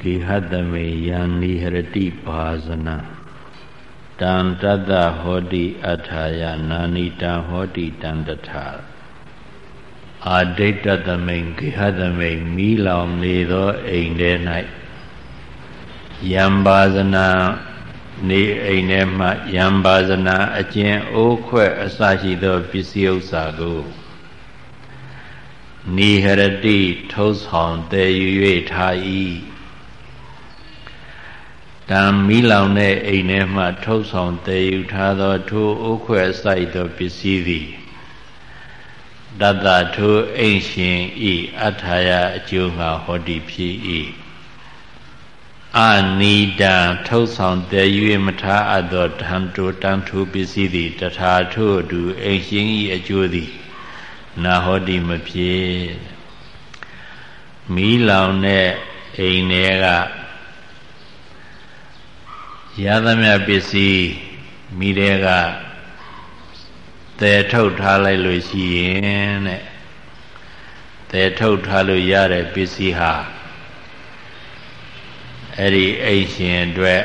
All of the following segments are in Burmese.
ဂေဟတမေယံနိဟရတိဘာဇနာတံတတ္တဟောတိအထာယနာနိတံဟောတိတံတထာအာဒိဋ္ဌသမိန်ဂေဟသမိန်မိလောင်နေသောအိမ်ထဲ၌ယံဘာဇနာနေအိမ်ထဲမှယံဘာဇနာအကျဉ်အိုးခွဲ့အစရှိသောပစ္စည်းဥစ္စာကိုနိဟရတိထုံးဆောင်တည်ယူ၍ထား၏ တံမီလောင်တဲ့အိမ်ထဲမှ ထုံးဆောင်တည်ယူထားသောထိုအိုးခွဲ့အစရှိသောပစ္စည်းသည်တတ္တထိုအိမ်ရှင်ဤအထာယအကျိုးငါဟောတိဖြစ်၏အနိဒံထုတ်ဆောင်တည်၍မထားအပ်သောတံတိုတံထိုပစ္စည်းသည်တထာထို့တူအိမ်ရှင်ဤအကျိုးသည်နာဟောတိမဖြစ်မီးလောင်တဲ့အိမ်တွေက ရသမျှပစ္စည်းမိတွေကသဲထုတ်ထားလိုက်လို့ရှိရင်တဲ့သဲထုတ်ထားလို့ရတဲ့ပစ္စည်းဟာအဲ့ဒီအိမ်ရှင်အတွက်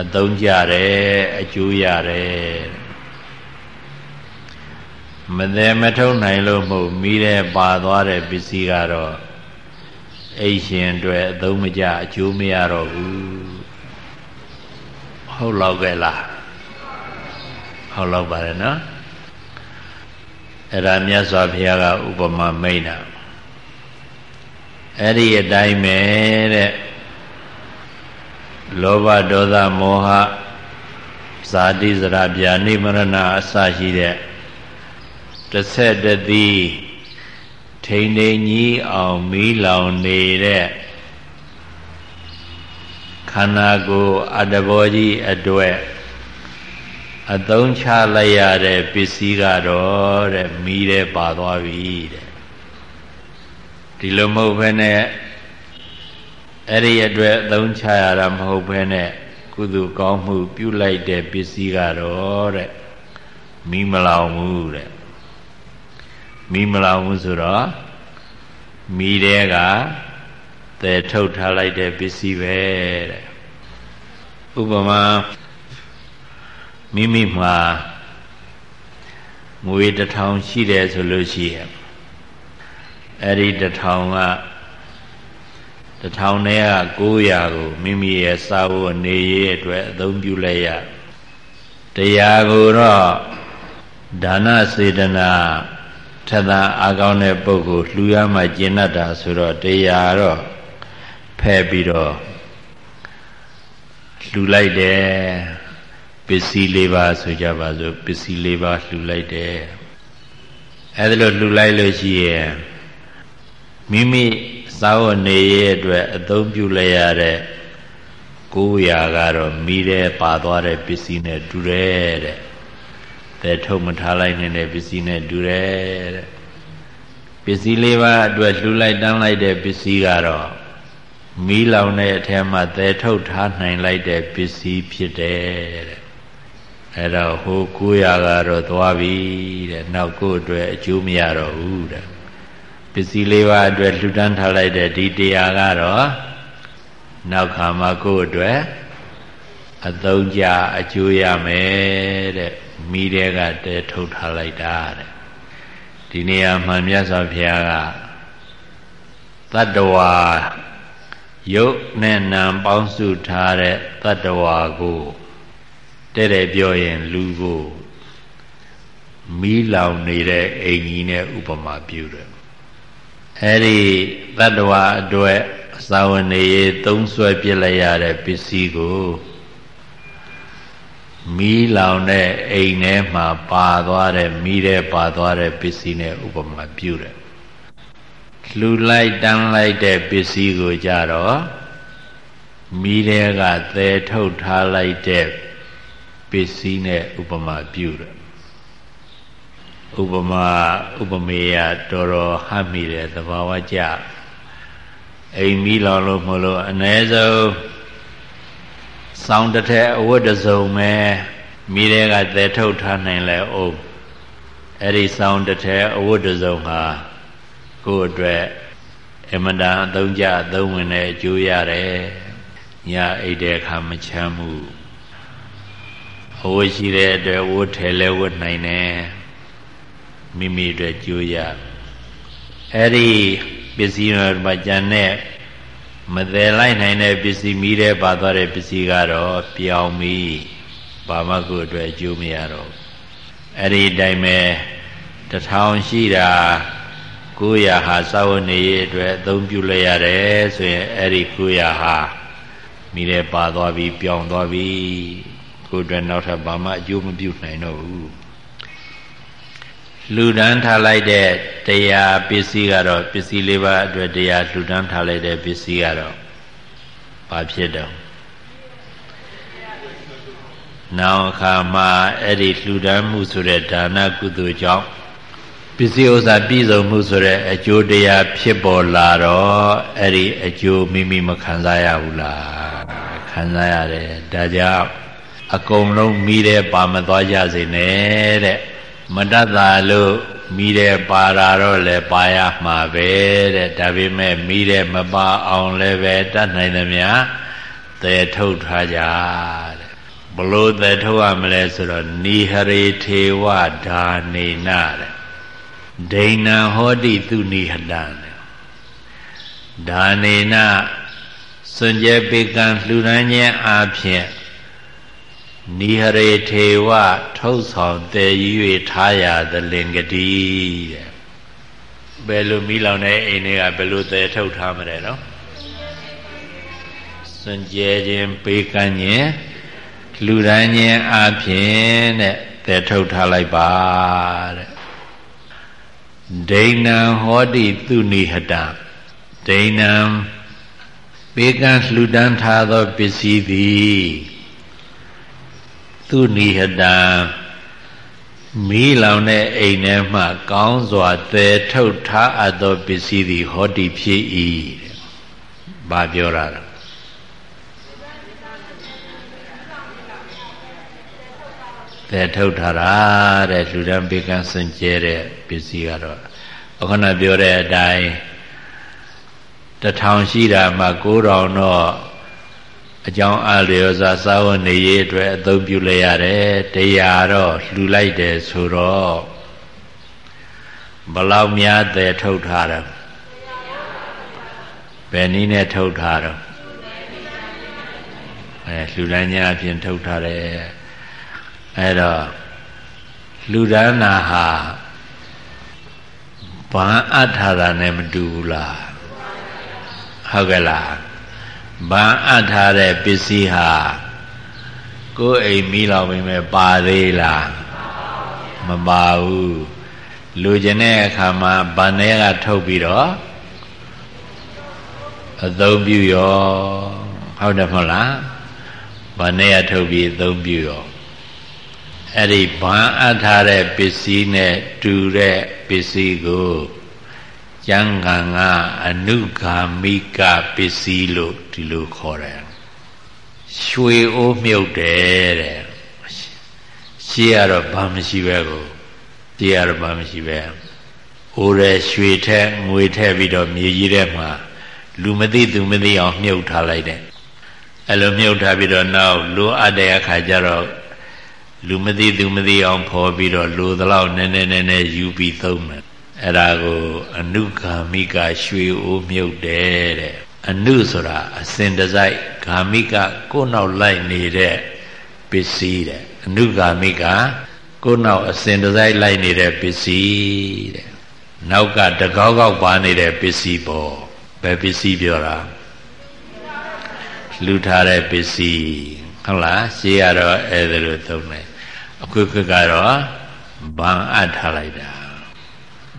အသုံးကြတယ်အကျိုးရတယ်မသေးမထုတ်နိုင်လို့မဟုတ်မိတဲ့ပါသွားတဲ့ပစ္စည်းကတော့ အိမ်ရှင်အတွက်အသုံးမကျအကျိုးမရတော့ဘူးဟုတ်တော့ကဲလားဟုတ်တော့ပါတယ်နော်အဲ့ဒါမြတ်စွာဘုရားကဥပမာမိတ်တာအဲ့ဒီအတိုင်းပဲတဲ့လောဘဒေါသမောဟဇာတိဇရာပြာနိမရဏအစရှိတဲ့တစ်ဆက်တည်း ထိန်ထိန်ကြီးအောင်မီးလောင်နေတဲ့ခန္ဓာကိုယ်အတ္တဘောကြီးအတွက်အသုံးချလိုက်ရတဲ့ပစ္စည်းကတော့တဲ့မီးတဲ့ပါသွားပြီတဲ့ဒီလိုမဟုတ်ဘဲနဲ့အဲ့ဒီအတွက်အသုံးချရတာမဟုတ်ဘဲနဲ့ကုသိုလ်ကောင်းမှုပြုလိုက်တဲ့ပစ္စည်းကတော့တဲ့မီးမလောင်ဘူးတဲ့ မီးမလောင်ဘူးဆိုတော့မီးတဲ့ကသဲထုတ်ထားလိုက်တဲ့ပစ္စည်းပဲတဲ့ဥပမာမိမိမှာငွေတစ်ထောင်ရှိတယ်ဆိုလို့ရှိရင်အဲ့ဒီတစ်ထောင်ကတစ်ထောင်နဲ့က900ကိုမိမိရဲ့စာဝတ်နေရေးအတွက်အသုံးပြုလိုက်ရတရားကိုတော့ဒါနစေတနာ ထက်သာအာကောင်းတဲ့ပုဂ္ဂိုလ်လှူရမှကျင့်တတ်တာဆိုတော့တရားတော့ဖဲ့ပြီးတော့လှူလိုက်တယ်ပစ္စည်းလေးပါဆိုကြပါစို့ပစ္စည်းလေးပါလှူလိုက်တယ်အဲဒါလို့လှူလိုက်လို့ရှိရင်မိမိစာဝတ်နေရဲ့အတွက်အသုံးပြုလိုက်ရတဲ့900ကတော့မိတဲ့ပါသွားတဲ့ပစ္စည်းနဲ့တူတယ်တဲ့ တဲ့ထုတ်မထားလိုက်နေတဲ့ပစ္စည်းနဲ့တူတယ်တဲ့ပစ္စည်းလေးပါအတွက်လှူလိုက်တန်းလိုက်တဲ့ပစ္စည်းကတော့မီးလောင်တဲ့အထက်မှာသဲထုတ်ထားနိုင်လိုက်တဲ့ပစ္စည်းဖြစ်တယ်တဲ့အဲ့တော့ဟို900ကတော့သွားပြီတဲ့နောက်ကိုအတွက်အကျိုးမရတော့ဘူးတဲ့ပစ္စည်းလေးပါးအတွက်လှူဒန်းထားလိုက်တဲ့ဒီတရားကတော့နောက်ခါမှာကိုယ့်အတွက်အသုံးကြအကျိုးရမယ်တဲ့ မိတဲ့ကတဲထုတ်ထားလိုက်တာတဲ့ဒီနေရာမှာမြတ်စွာဘုရားကတတ္တဝါရုပ်နဲ့နာမ်ပေါင်းစုထားတဲ့တတ္တဝါကိုတဲ့တဲ့ပြောရင်လူကိုမီးလောင်နေတဲ့အိမ်ကြီးနဲ့ဥပမာပြုတယ်အဲ့ဒီတတ္တဝါအတွက်သာဝနေရေသုံးဆွဲပြစ်လိုက်ရတဲ့ပစ္စည်းကို မီးလောင်တဲ့အိမ်ထဲမှာပါသွားတဲ့မီးထဲပါသွားတဲ့ပစ္စည်းနဲ့ဥပမာပြုတယ်လှူလိုက်တန်းလိုက်တဲ့ပစ္စည်းကိုကြတော့မီးထဲကသဲထုတ်ထားလိုက်တဲ့ပစ္စည်းနဲ့ဥပမာပြုတယ်ဥပမာဥပမေယတော်တော်ဟပ်မိတယ်သဘာဝကျအိမ်မီးလောင်လို့မလို့အ ਨੇ ဆုံး စောင်းတစ်ထက်အဝတ်တစုံပဲမိတဲ့ကသဲထုတ်ထားနိုင်လဲအောင်အဲ့ဒီစောင်းတစ်ထက်အဝတ်တစုံဟာကိုယ့်အတွက်အမတန်အသုံးကျအသုံးဝင်တဲ့အကျိုးရတယ်ညအိတ်တဲ့အခါမချမ်းဘူးအဝတ်ရှိတဲ့အတွက်ဝတ်ထဲလဲဝတ်နိုင်တယ်မိမိအတွက်ကြိုးရအဲ့ဒီပစ္စည်းတွေမှာကြံတဲ့ မသေးလိုက်နိုင်တဲ့ပစ္စည်းမိတဲ့ပါသွားတဲ့ပစ္စည်းကတော့ပြောင်းပြီးဘာမှကိုအတွက်အကျိုးမရတော့အဲ့ဒီအတိုင်းပဲတထောင်ရှိတာ900ဟာစာဝနေရေးအတွက်အသုံးပြုလိုက်ရတယ်ဆိုရင်အဲ့ဒီ900ဟာမိတဲ့ပါသွားပြီးပြောင်းသွားပြီးကိုယ်အတွက်နောက်ထပ်ဘာမှအကျိုးမပြုနိုင်တော့ဘူး လူဒန်းထားလိုက်တဲ့တရားပစ္စည်းကတော့ပစ္စည်းလေးပါအတွက်တရားလူဒန်းထားလိုက်တဲ့ပစ္စည်းကတော့ဘာဖြစ်တော့နောင်အခါမှာအဲ့ဒီလှူဒန်းမှုဆိုတဲ့ဒါနကုသိုလ်ကြောင့်ပစ္စည်းဥစ္စာပြည့်စုံမှုဆိုတဲ့အကျိုးတရားဖြစ်ပေါ်လာတော့အဲ့ဒီအကျိုးမိမိမခံစားရဘူးလားခံစားရတယ်ဒါကြောင့်အကုန်လုံးမိတဲ့ပါမသွားကြစေနဲ့တဲ့ မတတ်တာလို့မိတဲ့ပါတာတော့လည်းပါရမှာပဲတဲ့ဒါပေမဲ့မိတဲ့မပါအောင်လည်းပဲတတ်နိုင်သမျှသေထုတ်ထားကြတဲ့ဘလို့သေထုတ်ရမလဲဆိုတော့နိဟရေထေဝဒါနေနာတဲ့ဒိဏံဟောတိသူနိဟတံဒါနေနာစွန်ကြဲပေကံလှူဒန်းခြင်းအပြင် နိဟရေထေဝထုတ်ဆောင်တည်၍ထားရသလင်္ကတိတဲ့ဘယ်လိုမိလောင်တဲ့အိမ်တွေကဘယ်လိုတည်ထုတ်ထားမလဲနော်စွန့်ကြဲခြင်းပေးကမ်းခြင်းလူဒန်းခြင်းအပြင်တဲ့တည်ထုတ်ထားလိုက်ပါတဲ့ဒိဏံဟောတိသူနိဟတဒိဏံပေးကမ်းလှူဒန်းထားသောပစ္စည်းသည် သူနိဟတံမီးလောင်တဲ့အိမ်ထဲမှ ကောင်းစွာသယ်ထုတ်ထားအပ်သောပစ္စည်းသည်ဟောတိဖြစ်၏တဲ့။ဘာပြောတာလဲ။သယ်ထုတ်ထားတာတဲ့လူတန်းပေကန်းစင်ကျဲတဲ့ပစ္စည်းကတော့အခုနပြောတဲ့အတိုင်းတထောင်ရှိတာမှ9000တော့ အကြောင်းအားလျော်စွာစာဝတ်နေရေးအတွက်အသုံးပြုလိုက်ရတယ်တရားတော့လှူလိုက်တယ်ဆိုတော့ဘလောက်များတဲ့ထုတ်ထားတယ်ဘယ်နည်းနဲ့ထုတ်ထားတော့အဲလှူဒန်းညာအပြင်ထုတ်ထားတယ်အဲ့တော့လှူဒန်းတာဟာဘာအပ်ထားတာနဲ့မတူဘူးလားဟုတ်ကဲ့လား ဗန်အပ်ထားတဲ့ပစ္စည်းဟာကိုယ်အိမ်မိလောက်ပဲမဲ့ပါသေးလားမပါဘူးလူကျင်တဲ့အခါမှာဗန်ထဲကထုတ်ပြီးတော့အသုံးပြုရောဟုတ်တယ်မဟုတ်လားဗန်ထဲကထုတ်ပြီးအသုံးပြုရောအဲ့ဒီဗန်အပ်ထားတဲ့ပစ္စည်းနဲ့တူတဲ့ပစ္စည်းကို ကျမ်းဂန်ကအနုဂါမိကပစ္စည်းလို့ဒီလိုခေါ်တယ်ရွှေအိုးမြုပ်တယ်တဲ့ရှေးကတော့ဘာမရှိပဲကိုရှေးကတော့ဘာမရှိပဲအိုးရဲရွှေထက်ငွေထက်ပြီးတော့မြေကြီးထဲမှာလူမသိသူမသိအောင်မြုပ်ထားလိုက်တယ်အဲ့လိုမြုပ်ထားပြီးတော့နောက်လိုအပ်တဲ့အခါကျတော့လူမသိသူမသိအောင်ဖော်ပြီးတော့လိုသလောက်နည်းနည်းနည်းနည်းယူပြီးသုံးတယ် အဲ့ဒါကိုအနုဂါမိကရွှေအိုးမြုပ်တယ်တဲ့အနုဆိုတာအစဉ်တစိုက်ဂါမိကကိုယ်နောက်လိုက်နေတဲ့ပစ္စည်းတဲ့အနုဂါမိကကိုယ်နောက်အစဉ်တစိုက်လိုက်နေတဲ့ပစ္စည်းတဲ့နောက်ကတကောက်ကောက်ပါနေတဲ့ပစ္စည်းပေါ့ဘယ်ပစ္စည်းပြောတာလူထားတဲ့ပစ္စည်းဟုတ်လားရှေးကတော့အဲ့ဒါလိုသုံးတယ်အခုခေတ်ကတော့ဗံအပ်ထားလိုက်တာ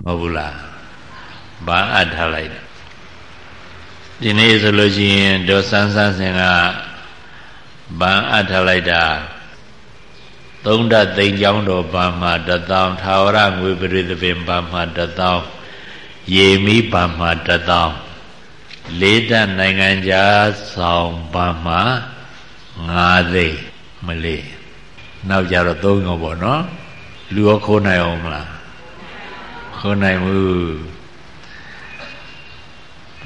မဟုတ်ဘူးလားဘာအပ်ထားလိုက်ဒီနေ့ဆိုလို့ရှိရင်ဒေါ်ဆန်းဆန်းစင်ကဘာအပ်ထားလိုက်တာသုံးဓာတ်သိမ်ချောင်းတော်ဘာမှတသောင်းထာဝရငွေပရိသပင်ဘာမှတသောင်းရေမီဘာမှတသောင်းလေးဓာတ်နိုင်ငံခြားဆောင်ဘာမှငါးသိမလေးနောက်ကြတော့သုံးရောပေါ့နော်လူရောခိုးနိုင်အောင်မလား ခေါ်နိုင်ဘူး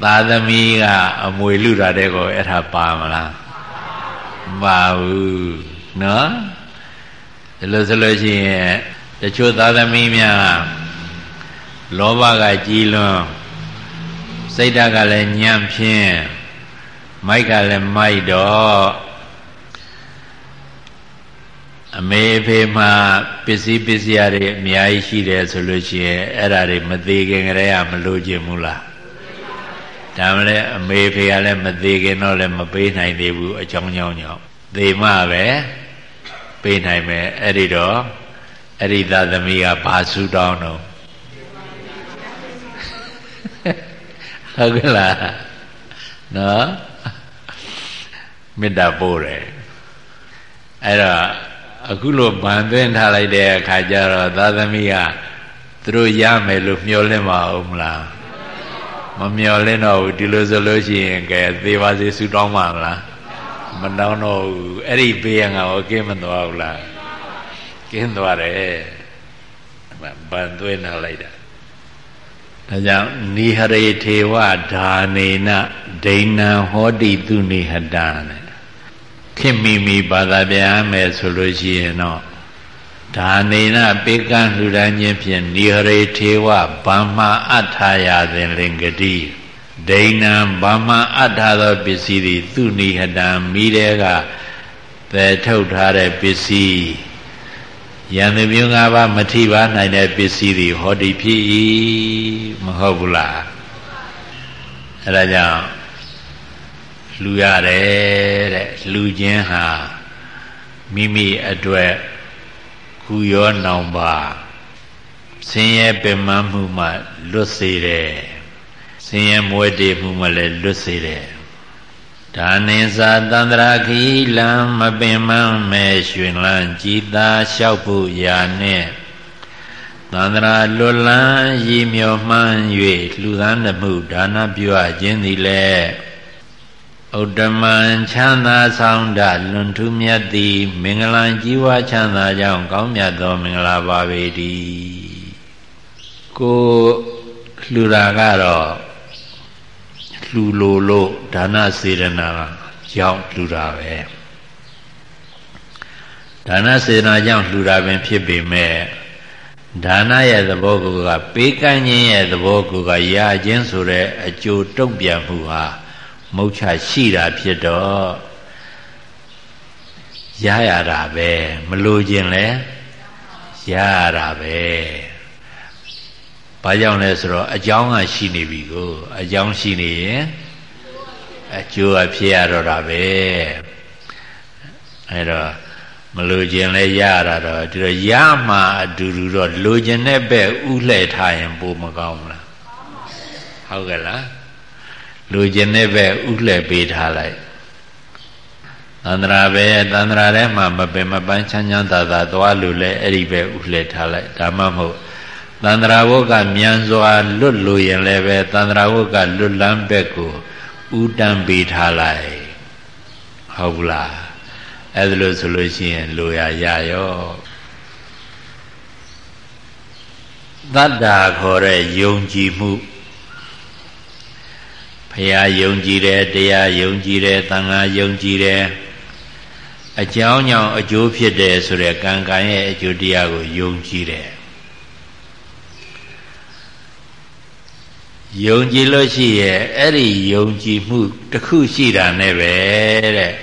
သာသမီကအမွေလူတာတဲ့ကိုအဲ့ဒါပါမလားမပါဘူးနော်ဒီလိုဆိုလို့ရှိရင်တချို့သာသမီများလောဘကကြီးလွန်းစိတ်ဓာတ်ကလည်းညံ့ဖြင်းမိုက်ကလည်းမိုက်တော့ အမေဖေမှာပစ္စည်းပစ္စည်းတွေအများကြီးရှိတယ်ဆိုလို့ရှိရင်အဲ့ဒါတွေမသေးခင်ကတည်းကမလို့ခြင်းဘူးလားဒါမှလည်းအမေဖေကလည်းမသေးခင်တော့လည်းမပေးနိုင်သေးဘူးအကြောင်းကြောင်းကြောင့်သေမှပဲပေးနိုင်မယ်အဲ့ဒီတော့အဲ့ဒီသာသမီးကဘာဆူတောင်းတော့ဟုတ်ကလားနော်မေတ္တာပို့တယ်အဲ့တော့ အခုလိုဗန်သွင်းထားလိုက်တဲ့အခါကျတော့သာသမီးကသူတို့ရမယ်လို့မျှော်လင့်ပါဦးမလားမမျှော်လင့်တော့ဘူးဒီလိုဆိုလို့ရှိရင်ကဲသေပါစေဆူတောင်းပါမလားမတောင်းတော့ဘူးအဲ့ဒီဘေးကငါဟောကင်းမသွားဘူးလားကင်းသွားတယ်ဗန်သွင်းထားလိုက်တာဒါကြောင့်နိဟရေထေဝဓာနေနဒိဏံဟောတိသူနိဟတနဲ့ ခင်မိမိဘာသာပြန်မယ်ဆိုလို့ရှိရင်တော့ဒါနေနပေကံလှူဒန်းခြင်းဖြင့်နိဟရေထေဝဗမ္မာအထာယသင်လင်္ကတိဒိဏံဗမ္မာအထာသောပစ္စည်းသည်သူနိဟတံမိတဲ့ကပဲထုတ်ထားတဲ့ပစ္စည်းယန္တမျိုး၅ပါးမထိပါနိုင်တဲ့ပစ္စည်းတွေဟောဒီဖြစ်၏မဟုတ်ဘူးလားအဲဒါကြောင့် လှူရတယ်တဲ့လှူခြင်းဟာမိမိအတွက်ခုရောနောင်ပါဆင်းရဲပင်မမှုမှလွတ်စေတယ်ဆင်းရဲမွဲတေမှုမှလည်းလွတ်စေတယ်ဒါနိစာတန္တရာခီလံမပင်မမဲရွှင်လန်းကြည်သာလျှောက်ဖို့ရာနဲ့သန္တရာလွတ်လန်းရည်မြော်မှန်း၍လှူဒါန်းမှုဒါနပြုအပ်ခြင်းသည်လည်း ဥဒ္ဓမံချမ်းသာဆောင်တလွန်ထူးမြတ်သည် မင်္ဂလာကြီးဝါချမ်းသာကြောင်းကောင်းမြတ်သောမင်္ဂလာပါပေတည်းကိုလှူတာကတော့လှူလိုလို့ဒါနစေရနာကြောင့်လှူတာပဲဒါနစေရနာကြောင့်လှူတာပင်ဖြစ်ပေမဲ့ဒါနရဲ့သဘောကူကပေးကမ်းခြင်းရဲ့သဘောကူကရခြင်းဆိုတဲ့အကျိုးတုံ့ပြန်မှုဟာ မုတ်ချရှိတာဖြစ်တော့ရရတာပဲမလိုခြင်းလဲရရတာပဲဘာကြောင့်လဲဆိုတော့အကြောင်းကရှိနေပြီကိုအကြောင်းရှိနေရင်အကျိုးအဖြစ်ရတော့တာပဲအဲတော့မလိုခြင်းလဲရရတာတော့ဒီတော့ရမှအတူတူတော့လိုခြင်းနဲ့ပဲဥလှဲ့ထားရင်ပိုမကောင်းဘူးလားဟုတ်ကဲ့လား လူကျင်တဲ့ဘက်ဥလှည့်ပေးထားလိုက်သန္တရာပဲသန္တရာထဲမှာမပင်မပန်းချမ်းချမ်းသာသာသွားလို့လဲအဲ့ဒီပဲဥလှည့်ထားလိုက်ဒါမှမဟုတ်သန္တရာဝုတ်ကမြန်စွာလွတ်လို့ရင်လည်းပဲသန္တရာဝုတ်ကလွတ်လန်းဘက်ကိုဥတန်းပေးထားလိုက်ဟုတ်ဘူးလားအဲ့ဒါလို့ဆိုလို့ရှိရင်လိုရရရောသတ္တာခေါ်တဲ့ယုံကြည်မှုဘု ရားယုံကြည်တယ်တရားယုံကြည်တယ်သံဃာယုံကြည်တယ်အကြောင်းကြောင့်အကျိုးဖြစ်တယ်ဆိုတဲ့ကံကံရဲ့အကျိုးတရားကိုယုံကြည်တယ်ယုံကြည်လို့ရှိရဲ့အဲ့ဒီယုံကြည်မှုတစ်ခုရှိတာနဲ့ပဲတဲ့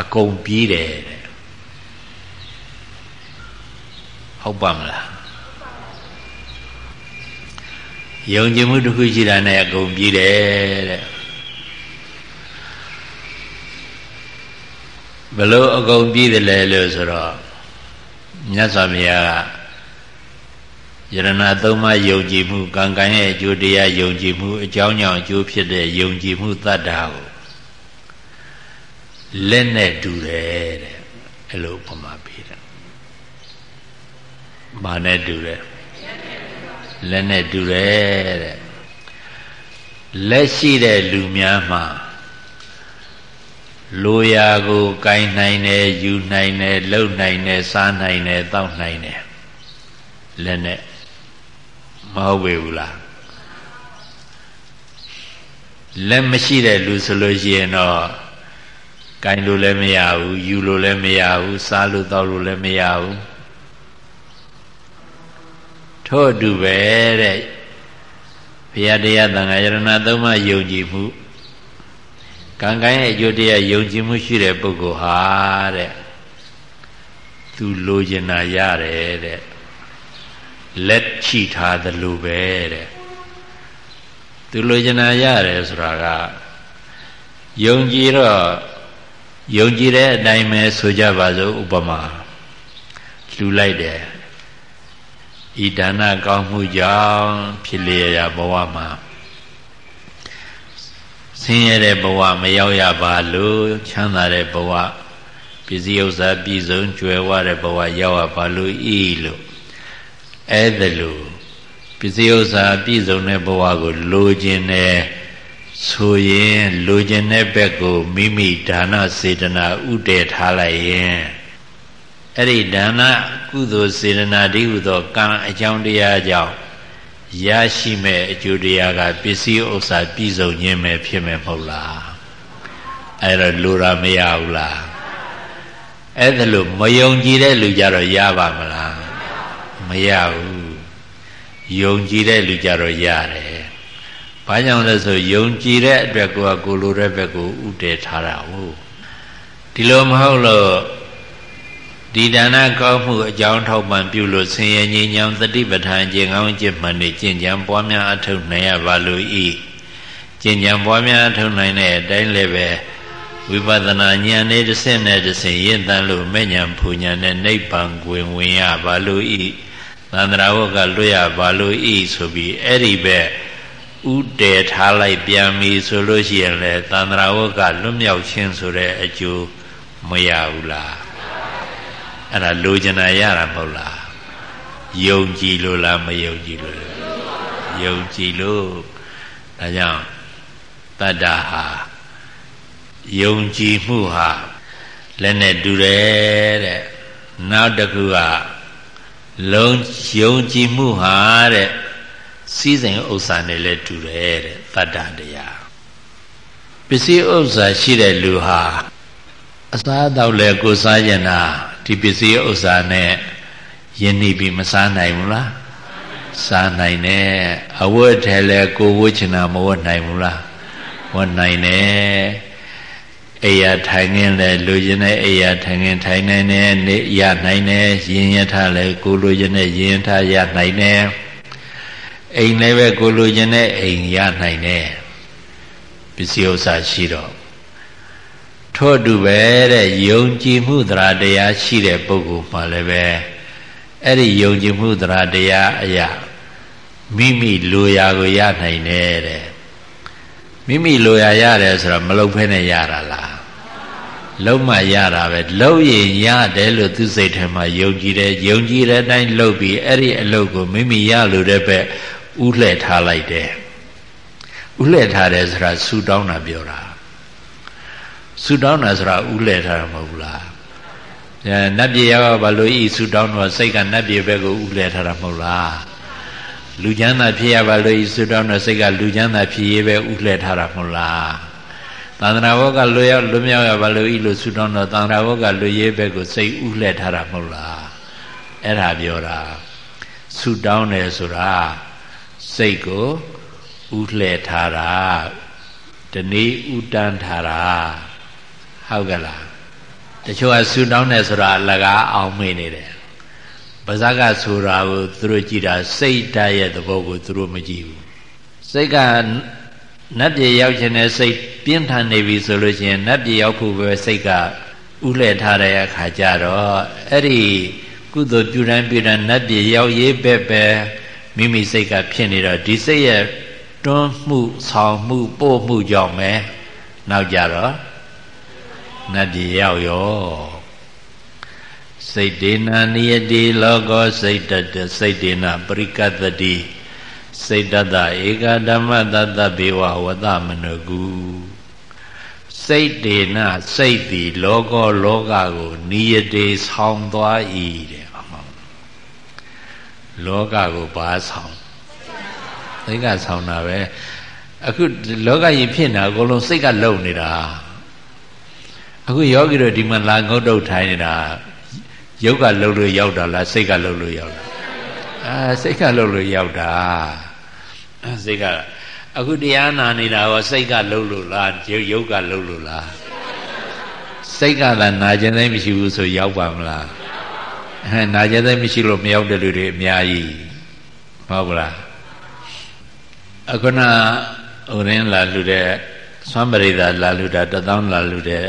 အကုန်ပြီးတယ်တဲ့ဟုတ်ပါမလား ယုံကြည်မှုတစ်ခုရှိတာနဲ့အကုန်ပြီးတယ်တဲ့ဘလို့အကုန်ပြီးတယ်လဲလို့ဆိုတော့မြတ်စွာဘုရားကယရဏသုံးပါးယုံကြည်မှုကံကံရဲ့အကျိုးတရားယုံကြည်မှုအကြောင်းကြောင့်အကျိုးဖြစ်တဲ့ယုံကြည်မှုတတ္တာကိုလက်နဲ့တူတယ်တဲ့အဲ့လိုပမာပေးတယ်။ဘာနဲ့တူတယ် လက်နဲ့တူတယ်တဲ့လက်ရှိတဲ့လူများမှာလိုရာကိုကင်နိုင်တယ်ယူနိုင်တယ်လှုပ်နိုင်တယ်စားနိုင်တယ်တောက်နိုင်တယ်လက်နဲ့မဟုတ်ပေဘူးလားလက်မရှိတဲ့လူဆိုလို့ရှိရင်တော့ကင်လို့လည်းမရဘူးယူလို့လည်းမရဘူးစားလို့တောက်လို့လည်းမရဘူး ထို့အတူပဲတဲ့ဘုရားတရားသံဃာယရဏသုံးပါးယုံကြည်မှုကံကံရဲ့အကျိုးတရားယုံကြည်မှုရှိတဲ့ပုဂ္ဂိုလ်ဟာတဲ့သူလိုချင်တာရတယ်တဲ့လက်ချိထားသလိုပဲတဲ့သူလိုချင်တာရတယ်ဆိုတာကယုံကြည်တော့ယုံကြည်တဲ့အတိုင်းပဲဆိုကြပါစို့ဥပမာလှူလိုက်တယ် ဤဒါနကောင်းမှုကြောင့်ဖြစ်လျက်ဘဝမှာဆင်းရဲတဲ့ဘဝမရောက်ရပါလို့ချမ်းသာတဲ့ဘဝပစ္စည်းဥစ္စာပြည့်စုံကြွယ်ဝတဲ့ဘဝရောက်ရပါလို့ဤလို့အဲ့ဒါလို့ပစ္စည်းဥစ္စာပြည့်စုံတဲ့ဘဝကိုလိုချင်တယ်ဆိုရင်လိုချင်တဲ့ဘက်ကိုမိမိဒါနစေတနာဥတည်ထားလိုက်ရင် အဲ့ဒီဒါနကုသိုလ်စေတနာဒီဟုသောကံအကြောင်းတရားကြောင့်ရရှိမဲ့အကျိုးတရားကပစ္စည်းဥစ္စာပြည့်စုံခြင်းပဲဖြစ်မယ်မဟုတ်လားအဲ့တော့လိုတာမရဘူးလားအဲ့ဒါလို့မယုံကြည်တဲ့လူကြတော့ရပါမလားမရဘူးယုံကြည်တဲ့လူကြတော့ရတယ်ဘာကြောင့်လဲဆိုယုံကြည်တဲ့အတွက်ကိုကကိုလိုတဲ့ဘက်ကိုဥတည်ထားတာဟုတ်ဒီလိုမဟုတ်လို့ ဒီဒါနကောင်းမှုအကြောင်းထောက်ပံ့ပြုလို့ဆင်းရဲငြိမ်းချမ်းသတိပဋ္ဌာန်ကျင့်ကောင်းကျင့်မှန်နေကျင့်ကြံပွားများအထောက်နိုင်ရပါလို့ဤကျင့်ကြံပွားများအထောက်နိုင်တဲ့အတိုင်းလည်းပဲဝိပဿနာဉာဏ်နဲ့တစ်ဆင့်နဲ့တစ်ဆင့်ရင့်တန်းလို့မဲ့ဉဏ်ဖူဉဏ်နဲ့နိဗ္ဗာန်ကိုဝင်ရပါလို့ဤသန္တရာဝကလွတ်ရပါလို့ဤဆိုပြီးအဲ့ဒီဘက်ဥတည်ထားလိုက်ပြန်ပြီဆိုလို့ရှိရင်လေသန္တရာဝကလွတ်မြောက်ခြင်းဆိုတဲ့အကျိုးမရဘူးလား အဲ့ဒါလိုချင်တာရတာမဟုတ်လားယုံကြည်လို့လားမယုံကြည်လို့ယုံကြည်လို့ဒါကြောင့်တတ္တဟာယုံကြည်မှုဟာလည်းနဲ့တူတယ်တဲ့နောက်တစ်ခုကလုံးယုံကြည်မှုဟာတဲ့စီးစိမ်ဥစ္စာနဲ့လည်းတူတယ်တဲ့တတ္တတရားပစ္စည်းဥစ္စာရှိတဲ့လူဟာအစားအသောက်လည်းကိုစားကြတာ ဒီပစ္စည်းဥစ္စာနဲ့ယဉ်နေပြီးမစားနိုင်ဘူးလားစားနိုင်တယ်အဝတ်ထဲလဲကိုဝတ်ချင်တာမဝတ်နိုင်ဘူးလားဝတ်နိုင်တယ်အိယာထိုင်ငင်းလဲလူကျင်တဲ့အိယာထိုင်ငင်းထိုင်နိုင်တယ်နေရနိုင်တယ်ရင်ရထားလဲကိုလူကျင်တဲ့ရင်ထားရနိုင်တယ်အိမ်လည်းပဲကိုလူကျင်တဲ့အိမ်ရနိုင်တယ်ပစ္စည်းဥစ္စာရှိတော့ ထို့တူပဲတဲ့ယုံကြည်မှုသရတရားရှိတဲ့ပုဂ္ဂိုလ်မှလည်းပဲအဲ့ဒီယုံကြည်မှုသရတရားအရာမိမိလိုရာကိုရနိုင်တယ်တဲ့မိမိလိုရာရတယ်ဆိုတော့မလုံဖဲနဲ့ရတာလားလုံးမရတာပဲလုံရင်ရတယ်လို့သူစိတ်ထဲမှာယုံကြည်တယ်ယုံကြည်တဲ့အတိုင်းလုပ်ပြီးအဲ့ဒီအလုပ်ကိုမိမိရလို့တဲ့ဘက်ဥလှဲ့ထားလိုက်တယ်ဥလှဲ့ထားတယ်ဆိုတာဆူတောင်းတာပြောတာ ဆူတောင်းတာဆိုတာဥလဲထားတာမဟုတ်ဘူးလားအဲနတ်ပြည်ရောက်ဘာလို့ဤဆူတောင်းတော့စိတ်ကနတ်ပြည်ဘက်ကိုဥလဲထားတာမဟုတ်လားလူချမ်းသာဖြစ်ရပါလို့ဤဆူတောင်းတော့စိတ်ကလူချမ်းသာဖြစ်ရေးပဲဥလဲထားတာမဟုတ်လားသန္တရာဘောကလွရောက်လွမြောက်ရပါလို့ဤလို့ဆူတောင်းတော့သန္တရာဘောကလွရေးဘက်ကိုစိတ်ဥလဲထားတာမဟုတ်လားအဲ့ဒါပြောတာဆူတောင်းတယ်ဆိုတာစိတ်ကိုဥလှဲ့ထားတာတနည်းဥတန်းထားတာ ဟုတ်ကလားတချို့ကဆူတောင်းတယ်ဆိုတာအလကားအောင်မေ့နေတယ်ပါဇက်ကဆိုတာကိုသူတို့ကြည်တာစိတ်ဓာတ်ရဲ့သဘောကိုသူတို့မကြည့်ဘူးစိတ်ကနတ်ပြည်ရောက်ခြင်းနဲ့စိတ်ပြင်းထန်နေပြီဆိုလို့ရှိရင်နတ်ပြည်ရောက်ဖို့ပဲစိတ်ကဥလှည့်ထားတဲ့အခါကျတော့အဲ့ဒီကုသိုလ်ပြုတိုင်းပြုတိုင်းနတ်ပြည်ရောက်ရေးပဲပဲမိမိစိတ်ကဖြစ်နေတော့ဒီစိတ်ရဲ့တွန်းမှုဆောင်မှုပို့မှုကြောင့်ပဲနောက်ကြတော့ နတ်ပြည်ရောက်ရောစိတ်ဒေနာနိယတိလောကောစိတ်တတစိတ်ဒေနာပရိကတတိစိတ်တတဧကဓမ္မတတဘေဝဝတမနကုစိတ်ဒေနာစိတ်သည်လောကောလောကကိုနိယတိဆောင်းသွား၏တဲ့လောကကိုဘာဆောင်းသိကဆောင်းတာပဲအခုလောကကြီးဖြစ်နေတာအကုန်လုံးစိတ်ကလုံနေတာ အခုယောဂီတို့ဒီမှာလာငုတ်တုတ်ထိုင်နေတာယုတ်ကလုံလို့ရောက်တာလားစိတ်ကလုံလို့ရောက်တာအာစိတ်ကလုံလို့ရောက်တာစိတ်ကအခုတရားနာနေတာရောစိတ်ကလုံလို့လားယုတ်ကလုံလို့လားစိတ်ကလည်းနာကျင်သိမရှိဘူးဆိုရောက်ပါမလားဟဲ့နာကျင်သိမရှိလို့မရောက်တဲ့လူတွေအများကြီးဟုတ်ပါလားအခုနဟိုရင်းလာလူတဲ့သွမ်းပရိသလာလူတာတသောင်းလာလူတဲ့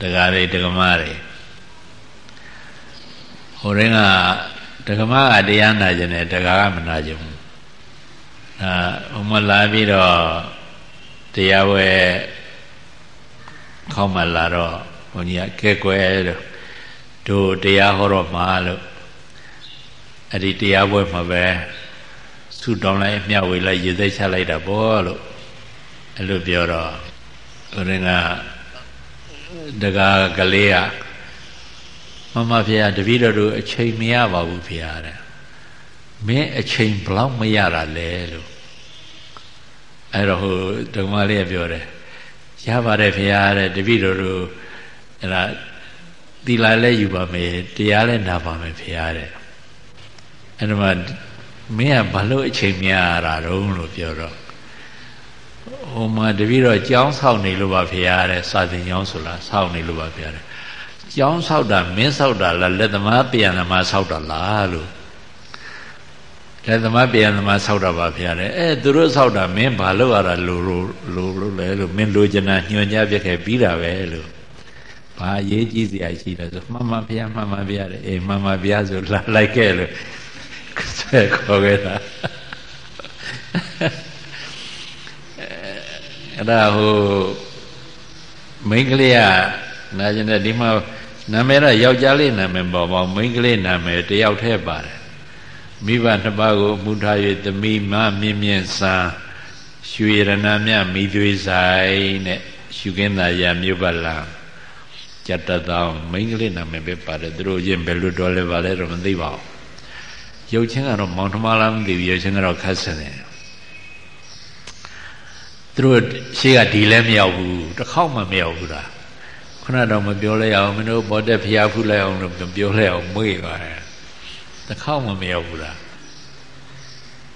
ဒကာတွေဒကမတွေဟိုရင်းကဒကမကတရားနာကျင်တယ်ဒကာကမနာကျင်ဘူးအာဟိုမလာပြီးတော့တရားဝဲခေါမလာတော့ဘုန်းကြီးကကဲကွယ်လို့တို့တရားဟောတော့မှာလို့အဲ့ဒီတရားပွဲမှာပဲဆုတောင်းလိုက်မျှဝေလိုက်ရေသိချလိုက်တာပေါ့လို့အဲ့လိုပြောတော့ဦးရင်းက တကားကလေးကမမဖေတပည့်တော်တို့အချိန်မရပါဘူးဖေရတဲ့မင်းအချိန်ဘလောက်မရတာလဲလို့အဲ့တော့ဟိုဓမ္မလေးကပြောတယ်ရပါတယ်ဖေရတဲ့တပည့်တော်တို့အဲ့ဒါသီလလည်းယူပါမယ်တရားလည်းနာပါမယ်ဖေရတဲ့အဲ့တော့မင်းကဘာလို့အချိန်များရတာတုံးလို့ပြောတော့ ဟိုမှာတပည့်တော့ကြောင်းဆောက်နေလို့ပါဖေရတဲ့စာသင်ကျောင်းဆိုလားဆောက်နေလို့ပါဖေရတဲ့ကြောင်းဆောက်တာမင်းဆောက်တာလားလက်သမားပြန်သမားဆောက်တာလားလို့လက်သမားပြန်သမားဆောက်တာပါဖေရတဲ့အဲသူတို့ဆောက်တာမင်းဘာလို့ရတာလို့လို့လို့လဲလို့မင်းလိုချင်တာညွှန်ကြားပြခဲ့ပြီးတာပဲလို့ဘာရေးကြည့်စရာရှိလဲဆိုမှန်မှန်ဖေရမှန်မှန်ဖေရတဲ့အေးမှန်မှန်ဖေရဆိုလာလိုက်ခဲ့လို့ဆက်ခေါ်ခဲ့တာ အဲ့ဒါဟိုမိန်းကလေးကနာကျင်တဲ့ဒီမှာနာမည်တော့ယောက်ျားလေးနာမည်ပေါ်ပေါ်မိန်းကလေးနာမည်တယောက်တည်းပါတယ်မိဘနှစ်ပါးကိုမူထား၍သမီးမမြင့်မြင့်စာရွှေရဏမြမိသွေးဆိုင်နဲ့ရှုခင်းသာရမြို့ပတ်လာကြတတ်သောမိန်းကလေးနာမည်ပဲပါတယ်သူတို့ချင်းဘယ်လိုတော်လဲပါလဲတော့မသိပါဘူးရုပ်ချင်းကတော့မောင်နှမလားမသိဘူးရုပ်ချင်းကတော့ခတ်ဆင်တယ် သူတို့ရှေ့ကဒီလည်းမရောက်ဘူးတစ်ခေါက်မှမရောက်ဘူးလားခုနတော့မပြောလဲအောင်မင်းတို့ဘောတက်ဖျားဖူးလိုက်အောင်လို့ပြောလဲအောင်မွေ့သွားတယ်တစ်ခေါက်မှမရောက်ဘူးလား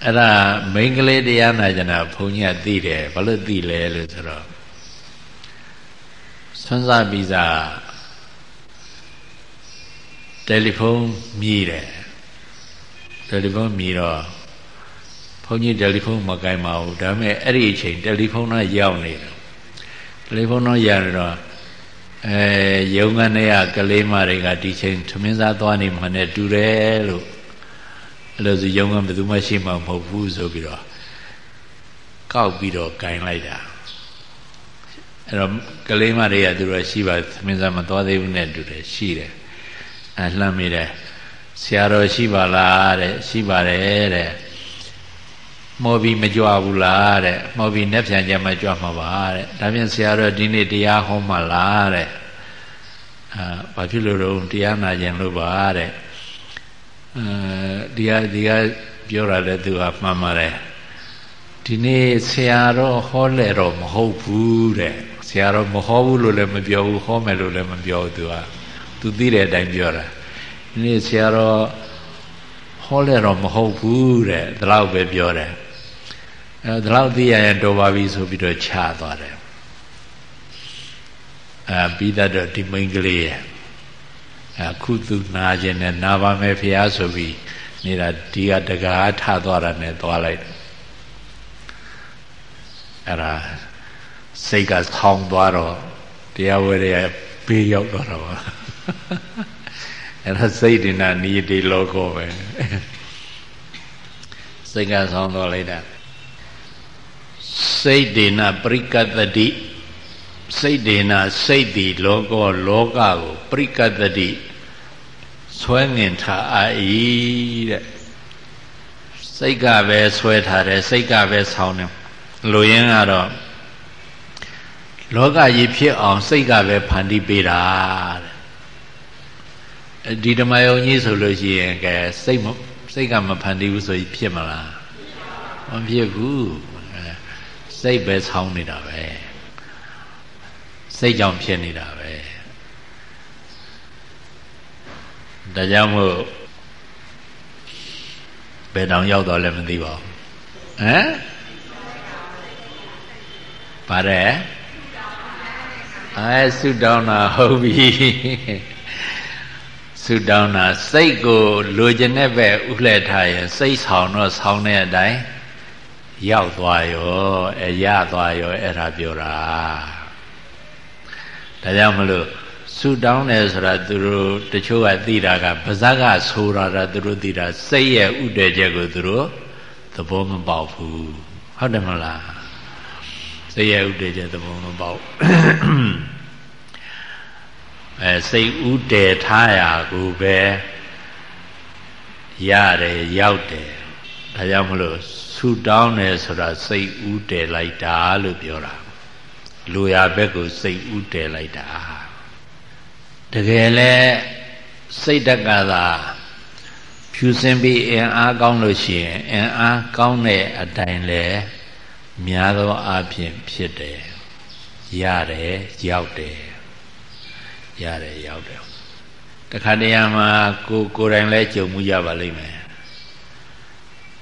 အဲ့ဒါမိန်းကလေးတရားနာကြတာဘုန်းကြီးကသိတယ်ဘာလို့သိလဲလို့ဆိုတော့ဆွမ်းစားပြီးစားတယ်လီဖုန်းမြည်တယ်တယ်လီဖုန်းမြည်တော့ဘု န်းကြီးတယ်လီဖုန်းမကင်ပါဘူးဒါပေမဲ့အဲ့ဒီအချိန်တယ်လီဖုန်းတော့ရောက်နေတယ်တယ်လီဖုန်းတော့ရတော့အဲရုံကနေကကလေးမတွေကဒီချိန်သမင်းစားသွားနေမှနဲ့တူတယ်လို့အဲ့လိုဆိုရုံကဘယ်သူမှရှိမှာမဟုတ်ဘူးဆိုပြီးတော့ကောက်ပြီးတော့ဂိုင်လိုက်တာအဲ့တော့ကလေးမတွေကသူတို့ရှိပါသမင်းစားမသွားသေးဘူးနဲ့တူတယ်ရှိတယ်အဲလှမ်းမိတယ်ဆရာတော်ရှိပါလားတဲ့ရှိပါတယ်တဲ့ မော်ဘီမကြွဘူးလားတဲ့မော်ဘီနဲ့ပြန်ကြမှာကြွမှာပါတဲ့ဒါပြန်ဆရာတော်ဒီနေ့တရားဟောမှာလားတဲ့အာဘာဖြစ်လို့တော့တရားနာကြလို့ပါတဲ့အဲဒီကဒီကပြောရတဲ့သူကမှန်ပါတယ်ဒီနေ့ဆရာတော်ဟောလဲတော့မဟုတ်ဘူးတဲ့ဆရာတော်မဟောဘူးလို့လည်းမပြောဘူးဟောမယ်လို့လည်းမပြောဘူးသူကသူသိတဲ့အတိုင်းပြောတာဒီနေ့ဆရာတော်ဟောလဲတော့မဟုတ်ဘူးတဲ့ဒီလောက်ပဲပြောတယ် အဲဒီလောက်သိရရင်တော်ပါပြီဆိုပြီးတော့ခြာသွားတယ်အဲပြီးတော့ဒီမိန်းကလေးရဲ့အခုသူနာခြင်းနဲ့နာပါမယ်ဖះဆိုပြီးနေတာဒီကတကားထသွားတာနဲ့သွားလိုက်အဲ့ဒါစိတ်ကဆောင်းသွားတော့တရားဝဲရဘေးရောက်တော့တော့အဲ့ဒါစိတ်တင်တာနိယတိလောကောပဲစိတ်ကဆောင်းသွားလိုက်တာ စိတ်ဒေနပရိကတတိစိတ်ဒေနစိတ်ဒီလောကောလောကကိုပရိကတတိဆွဲငင်ထားအာဤတဲ့စိတ်ကပဲဆွဲထားတယ်စိတ်ကပဲဆောင်းတယ်လူရင်းကတော့လောကကြီးဖြစ်အောင်စိတ်ကပဲဖန်တီးပေးတာတဲ့ဒီဓမ္မယုံကြီးဆိုလို့ရှိရင်ကဲစိတ်စိတ်ကမဖန်တီးဘူးဆိုရင်ဖြစ်မလားမဖြစ်ဘူး စိတ်ပဲဆောင်းနေတာပဲစိတ်ကြောင့်ဖြစ်နေတာပဲဒါကြောင့်မို့ဘယ်တောင်ရောက်တော့လဲမသိပါဘူးဟမ်ပါတယ်အဲဆုတောင်းတာဟုတ်ပြီဆုတောင်းတာစိတ်ကိုလိုချင်တဲ့ပဲဥလှည့်ထားရင်စိတ်ဆောင်တော့ဆောင်းတဲ့အတိုင်း ရောက်သွားရောအရသွားရောအဲ့ဒါပြောတာဒါကြောင့်မလို့ဆူတောင်းတယ်ဆိုတာသူတို့တချို့ကသိတာကပါဇက်ကဆိုတာတာသူတို့သိတာစိတ်ရဲ့ဥတည်ချက်ကိုသူတို့သဘောမပေါက်ဘူးဟုတ်တယ်မလားစိတ်ရဲ့ဥတည်ချက်သဘောမပေါက်အဲစိတ်ဥတည်ထားရာကိုပဲရတယ်ရောက်တယ်ဒါကြောင့်မလို့ ဆူတောင်းတယ်ဆိုတာစိတ်ဥတည်လိုက်တာလို့ပြောတာလူရဘက်ကိုစိတ်ဥတည်လိုက်တာတကယ်လဲစိတ်တက္ကသာဖြူစင်ပြီးအင်အားကောင်းလို့ရှိရင်အင်အားကောင်းတဲ့အတိုင်းလဲများသောအားဖြင့်ဖြစ်တယ်ရတယ်ရောက်တယ်ရတယ်ရောက်တယ်တခါတရံမှာကိုကိုယ်တိုင်လဲကြုံမှုရပါလိမ့်မယ်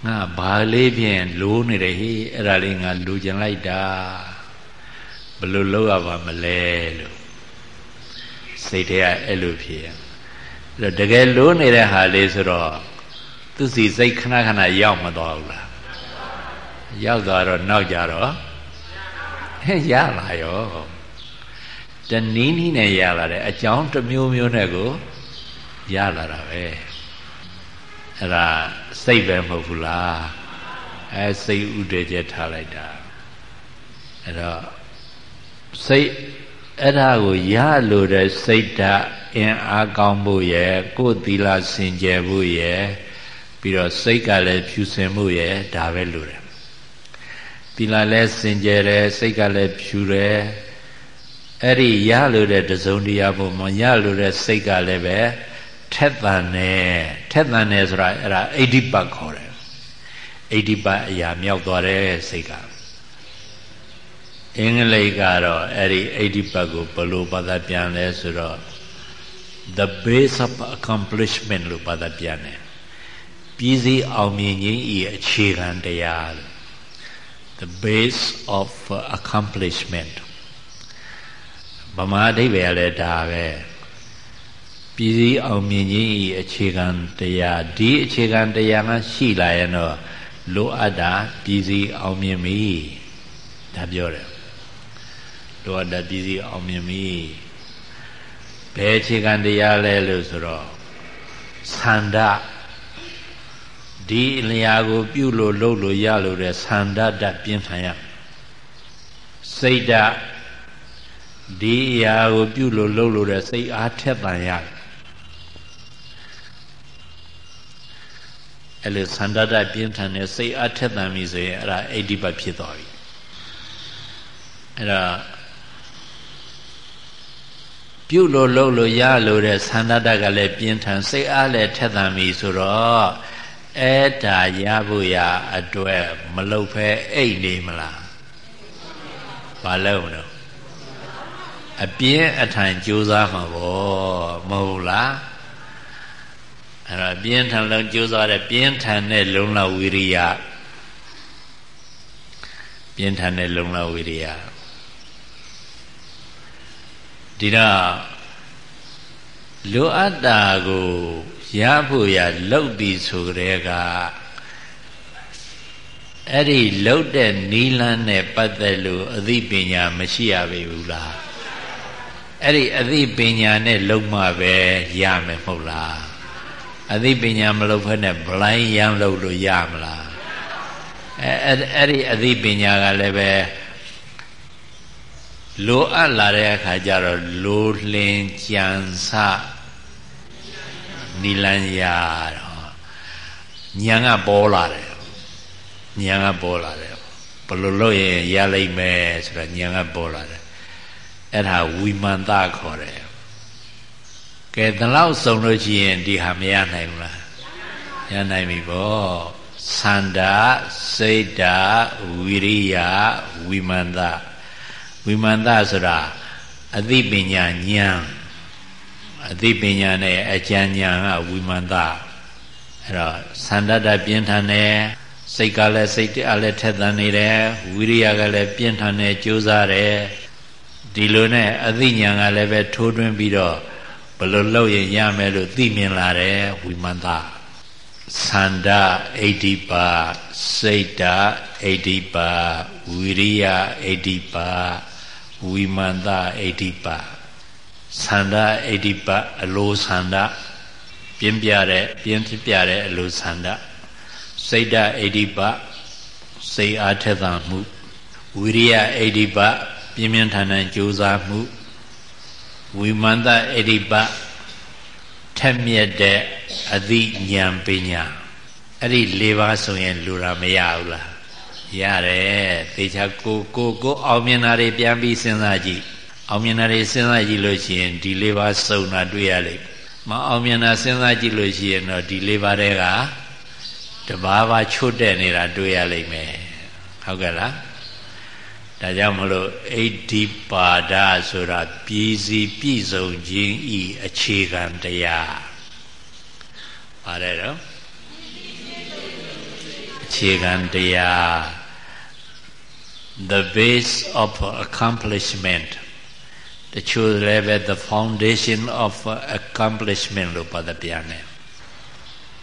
ငါဘာလေးဖြင့်လိုးနေတယ်ဟိအဲ့ဒါလေးငါလိုချင်လိုက်တာဘယ်လိုလုပ်ရပါမလဲလို့စိတ်ထဲကအဲ့လိုဖြစ်အဲ့တော့တကယ်လိုးနေတဲ့ဟာလေးဆိုတော့သူစီစိတ်ခဏခဏရောက်မသွားဘူးလားရောက်သွားတော့နောက်ကြတော့ရလာရောတနည်းနည်းနဲ့ရလာတယ်အကြောင်းတစ်မျိုးမျိုးနဲ့ကိုရလာတာပဲ အဲ့ဒါစိတ်ပဲမဟုတ်ဘူးလားအဲစိတ်ဥဒေချက်ထားလိုက်တာအဲ့တော့စိတ်အဲ့ဒါကိုရလို့တဲ့စိတ်ဓာတ်အင်အားကောင်းဖို့ရယ်ကိုယ်သီလစင်ကြယ်ဖို့ရယ်ပြီးတော့စိတ်ကလည်းဖြူစင်ဖို့ရယ်ဒါပဲလို့တယ်သီလလည်းစင်ကြယ်တယ်စိတ်ကလည်းဖြူတယ်အဲ့ဒီရလို့တဲ့တစုံတရားပုံမှာရလို့တဲ့စိတ်ကလည်းပဲ ထက်သန်တယ်ထက်သန်တယ်ဆိုတာအဲ့ဒါအိဋ္ဌိပတ်ခေါ်တယ်အိဋ္ဌိပတ်အရာမြောက်သွားတယ်စိတ်ကအင်္ဂလိပ်ကတော့အဲ့ဒီအိဋ္ဌိပတ်ကိုဘယ်လိုဘာသာပြန်လဲဆိုတော့ the base of accomplishment လို့ဘာသာပြန်တယ်ပြည်စည်းအောင်မြင်ခြင်းဤအခြေခံတရားလို့ the base of accomplishment ဗမာအဓိပ္ပာယ်လည်းဒါပဲ ပြည်စည်းအောင်မြင်ခြင်းဤအခြေခံတရားဒီအခြေခံတရားကရှိလာရင်တော့လိုအပ်တာပြည်စည်းအောင်မြင်ပြီဒါပြောတယ်လိုအပ်တာပြည်စည်းအောင်မြင်ပြီဘယ်အခြေခံတရားလဲလို့ဆိုတော့သန္တာဒီအလျာကို ပြုလို့လုပ်လို့ရလို့တဲ့သန္တာတပြင်းထန်ရစိတ်ဓာတ်ဒီအရာကိုပြုလို့လုပ်လို့တဲ့စိတ်အားထက်သန်ရတယ် အဲ့လိုသန္တာတပြင်းထန်တဲ့စိတ်အားထက်သန်ပြီဆိုရင်အဲ့ဒါအိဋ္ဌိပတ်ဖြစ်သွားပြီအဲ့ဒါပြုလို့လုပ်လို့ရလို့တဲ့သန္တာတကလည်းပြင်းထန်စိတ်အားလည်းထက်သန်ပြီဆိုတော့အဲ့ဒါရဖို့ရအတွက်မလုပ်ဖဲအိတ်နေမလားဘာလို့မလို့အပြင်းအထန်ကြိုးစားမှာပေါ့မဟုတ်လား အဲ့တော့ပြင်းထန်လုံးကြိုးစားတဲ့ပြင်းထန်တဲ့လုံလဝိရိယပြင်းထန်တဲ့လုံလဝိရိယဒီတော့လိုအပ်တာကိုရဖို့ရလှုပ်ပြီးဆိုကြတဲ့ကအဲ့ဒီလှုပ်တဲ့နီလန်းနဲ့ပတ်သက်လို့အသိပညာမရှိရပေဘူးလားအဲ့ဒီအသိပညာနဲ့လုံမှပဲရမယ်မဟုတ်လား အသိပညာမလုံဖက်နဲ့ blind ရမ်းလို့လို့ရမလားအဲအဲ့ဒီအသိပညာကလည်းပဲလိုအပ်လာတဲ့အခါကျတော့လိုလင်ကြံစနိလန်းရတော့ဉာဏ်ကပေါ်လာတယ်ဉာဏ်ကပေါ်လာတယ်ဘယ်လိုလုပ်ရင်ရလိမ့်မယ်ဆိုတော့ဉာဏ်ကပေါ်လာတယ်အဲ့ဒါဝိမန္တခေါ်တယ်ကဲ ဒီလောက်စုံလို့ရှိရင်ဒီဟာမရနိုင်ဘူးလားရနိုင်ပြီဗောသန္တာစိတ်တာဝိရိယဝိမန္တဝိမန္တဆိုတာအသိပညာဉာဏ်အသိပညာနဲ့အကြံဉာဏ်ကဝိမန္တအဲ့တော့သန္တတပြင်းထန်တယ်စိတ်ကလည်းစိတ်အလည်းထက်သန်နေတယ်ဝိရိယကလည်းပြင်းထန်တယ်ကြိုးစားတယ်ဒီလိုနဲ့အသိဉာဏ်ကလည်းပဲထိုးထွင်းပြီးတော့ ဘယ်လိုလုပ်ရင်ရမယ်လို့သိမြင်လာတယ်ဝိမန္တသန္တာဣတိပါစိတ်တာဣတိပါဝိရိယဣတိပါဝိမန္တဣတိပါသန္တာဣတိပါအလိုသန္တာပြင်းပြတဲ့ပြင်းပြတဲ့အလိုသန္တာစိတ်တဣတိပစိတ်အားထက်သန်မှုဝိရိယဣတိပပြင်းပြင်းထန်ထန်ကြိုးစားမှု ဝိမန္တဣတိပထက်မြက်တဲ့အသိဉာဏ်ပညာအဲ့ဒီ၄ပါးဆိုရင်လူတာမရဘူးလားရတယ်သေချာကိုကိုကိုအောင်မြင်တာတွေပြန်ပြီးစဉ်းစားကြည့်အောင်မြင်တာတွေစဉ်းစားကြည့်လို့ရှိရင်ဒီ၄ပါးစုံတာတွေ့ရလိမ့်မအောင်မြင်တာစဉ်းစားကြည့်လို့ရှိရင်တော့ဒီ၄ပါးတည်းကတဘာဘာချွတ်တဲ့နေတာတွေ့ရလိမ့်မယ်ဟုတ်ကဲ့လား ဒါကြောင့်မလို့အိဋ္ဌိပါဒဆိုတာပြည်စီပြည့်စုံခြင်းဤအခြေခံတရားပါတယ်တော့အခြေခံတရား the base of accomplishment တချို့လည်းပဲ the foundation of accomplishment လို့ပါတယ်ပြန်တယ်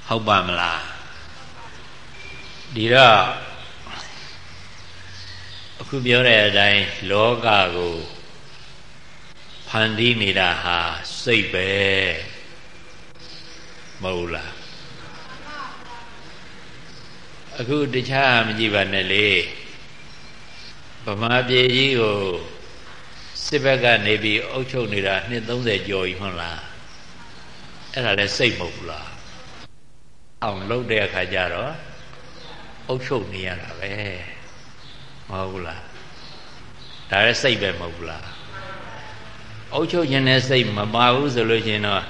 ဟုတ်ပါမလားဒီတော့ အခုပြောတဲ့အတိုင်းလောကကိုဖန်တီးနေတာဟာစိတ်ပဲမဟုတ်လားအခုတခြားမကြည့်ပါနဲ့လေဗမာပြည်ကြီးကိုစစ်ဘက်ကနေပြီးအုပ်ချုပ်နေတာနှစ်30ကျော်ပြီဟုတ်လားအဲ့ဒါလည်းစိတ်မဟုတ်ဘူးလားအောင်လုပ်တဲ့အခါကျတော့အုပ်ချုပ်နေရတာပဲ မဟုတ်ဘူးလားဒါလည်းစိတ်ပဲမဟုတ်ဘူးလားအုပ်ချုပ်ခြင်းနဲ့စိတ်မပါဘူးဆိုလို့ရှိရင်တော့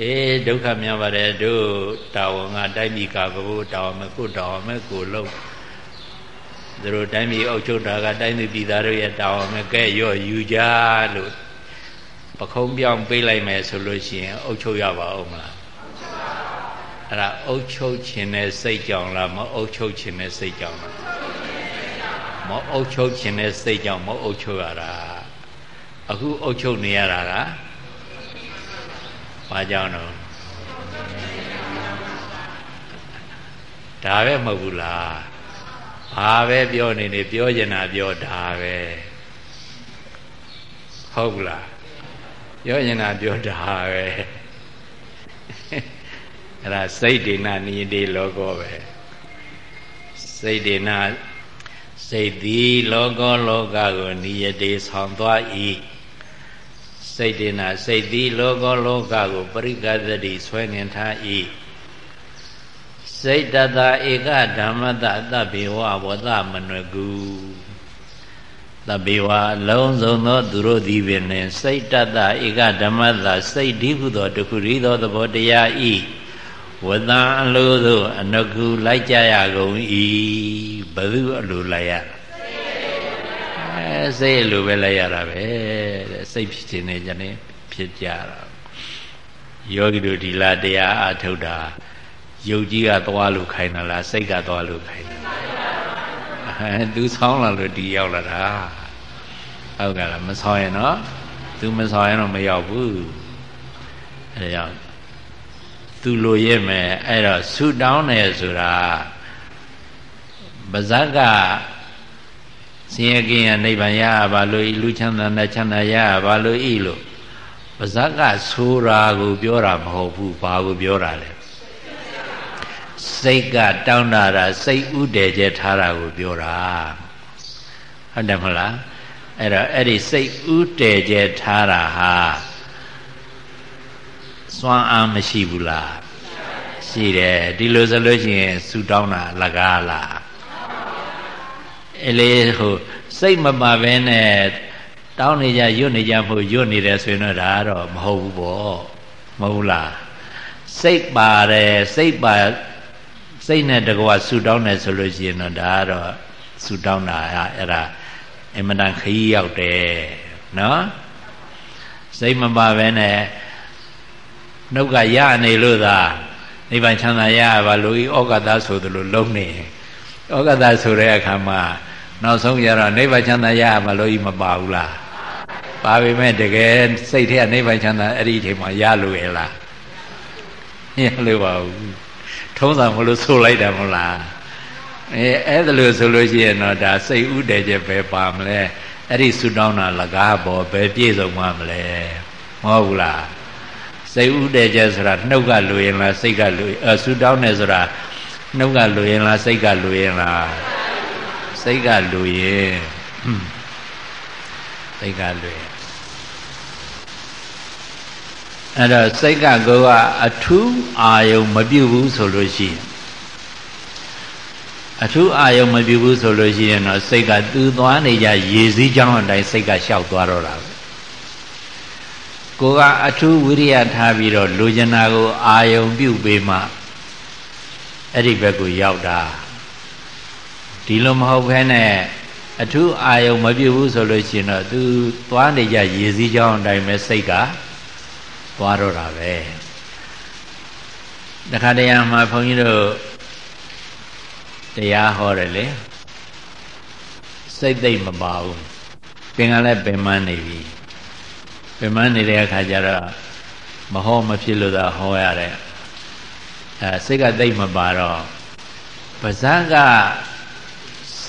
အေးဒုက္ခများပါတယ်တို့တာဝန်ကတိုင်းပြည်ကာကိုတာဝန်မကိုတာဝန်မကိုလုံးသူတို့တိုင်းပြည်အုပ်ချုပ်တာကတိုင်းသူပြည်သားတို့ရဲ့တာဝန်မကဲရော့ယူကြလို့ပခုံးပြောင်းပေးလိုက်မယ်ဆိုလို့ရှိရင် အုပ်ချုပ်ရပါဦးမလားအဲ့ဒါအုပ်ချုပ်ခြင်းနဲ့စိတ်ကြောင့်လားမအုပ်ချုပ်ခြင်းနဲ့စိတ်ကြောင့်လား မအုပ်ချုပ်ခြင်းနဲ့စိတ်ကြောင့်မအုပ်ချုပ်ရတာအခုအုပ်ချုပ်နေရတာကဘာကြောင့်တော့ဒါပဲမဟုတ်ဘူးလားဘာပဲပြောနေနေပြောကျင်တာပြောဒါပဲဟုတ်ဘူးလားပြောကျင်တာပြောဒါပဲအဲ့ဒါစိတ်ဒေနနိယတိလောကောပဲစိတ်ဒေန စိတ်သည်လောကောလောကကိုနိယတိဆောင်သွား၏စိတ်ဒေနစိတ်သည်လောကောလောကကိုပရိကသတိဆွဲငင်ထား၏စိတ်တတဧကဓမ္မတသဗ္ဗေဝဝဒမနကုသဗ္ဗေဝအလုံးစုံသောသူတို့သည်ပင်စိတ်တတဧကဓမ္မတစိတ်ဒီဟုသောတခုရီသောသဘောတရားဤဝတံအလိုသို့အနကုလိုက်ကြရကုန်၏ ဘယ်သူအလိုလိုက်ရအဲစိတ်အလိုပဲလိုက်ရတာပဲတဲ့စိတ်ဖြစ်ခြင်းနဲ့ညနေဖြစ်ကြတာယောဂီတို့ဒီလာတရားအထုတ်တာယုတ်ကြီးကသွားလို့ခိုင်းတာလားစိတ်ကသွားလို့ခိုင်းတာအဲသူဆောင်းလာလို့ဒီရောက်လာတာဟုတ်ကဲ့လားမဆောင်းရင်တော့သူမဆောင်းရင်တော့မရောက်ဘူးအဲဒါကြောင့်သူလိုရမယ်အဲ့တော့ဆူတောင်းတယ်ဆိုတာ ပါဇက်ကဆင်းရဲကင်းရနိဗ္ဗာန်ရပါလို့ဤလူချမ်းသာနဲ့ချမ်းသာရပါလို့ဤလို့ပါဇက်ကဆိုတာကိုပြောတာမဟုတ်ဘူးဘာကိုပြောတာလဲစိတ်ကတောင်းတာတာစိတ်ဥတည်ကျထားတာကိုပြောတာဟုတ်တယ်မလားအဲ့တော့အဲ့ဒီစိတ်ဥတည်ကျထားတာဟာစွမ်းအားမရှိဘူးလားရှိတယ်ဒီလိုဆိုလို့ရှိရင်ဆူတောင်းတာလကားလား အဲလေဟိုစိတ်မပါဘဲနဲ့တောင်းနေကြရွတ်နေကြဖို့ရွတ်နေတယ်ဆိုရင်တော့ဒါကတော့မဟုတ်ဘူးပေါ့မဟုတ်လားစိတ်ပါတယ်စိတ်ပါစိတ်နဲ့တကွာဆူတောင်းတယ်ဆိုလို့ရှိရင်တော့ဒါကတော့ဆူတောင်းတာအဲ့ဒါအမှန်တန်ခရီးရောက်တယ်နော်စိတ်မပါဘဲနဲ့နှုတ်ကရနေလို့သာနိဗ္ဗာန်ချမ်းသာရပါလို့ဤဩဃတဆိုသလိုလုံးနေဩဃတဆိုတဲ့အခါမှာ နောက်ဆုံးကြတော့နိဗ္ဗာန်ချမ်းသာရပါလို့ဤမပါဘူးလားပါပေမဲ့တကယ်စိတ်ထဲကနိဗ္ဗာန်ချမ်းသာအဲ့ဒီအချိန်မှာရလို့ရလားရလို့ပါဘူးထုံးစံမလို့ဆိုလိုက်တယ်မဟုတ်လားအဲအဲ့ဒါလို့ဆိုလို့ရှိရင်တော့ဒါစိတ်ဥတည်ချက်ပဲပါမလဲအဲ့ဒီဆူတောင်းတာလကားပေါ်ပဲပြည့်စုံမှာမလဲမဟုတ်ဘူးလားစိတ်ဥတည်ချက်ဆိုတာနှုတ်ကလူရင်လားစိတ်ကလူအဆူတောင်းတယ်ဆိုတာနှုတ်ကလူရင်လားစိတ်ကလူရင်လား စိတ်ကလူရင်စိတ်ကလူရင်အဲ့တော့စိတ်ကကိုကအထူးအာယုံမပြုတ်ဘူးဆိုလို့ရှိရင်အထူးအာယုံမပြုတ်ဘူးဆိုလို့ရှိရင်တော့စိတ်ကသူ့သွားနေကြရေစည်းကြောင်းအတိုင်းစိတ်ကလျှောက်သွားတော့တာပဲကိုကအထူးဝိရိယထားပြီးတော့လူကျင်နာကိုအာယုံပြုတ်ပေးမှအဲ့ဒီဘက်ကိုရောက်တာ ဒီလိုမဟုတ်ဘဲနဲ့အထူးအာယုံမပြုတ်ဘူးဆိုလို့ရှိရင်တော့သူသွားနေကြရေစည်းကြောင်းအတိုင်းပဲစိတ်ကသွားတော့တာပဲတခါတရံမှာဘုန်းကြီးတို့တရားဟောတယ်လေစိတ်သိမ့်မပါဘူးပင်ကလည်းပင်မနေပြီပင်မနေတဲ့အခါကျတော့မဟောမဖြစ်လို့သာဟောရတယ်အဲစိတ်ကသိမ့်မပါတော့ပါဇက်က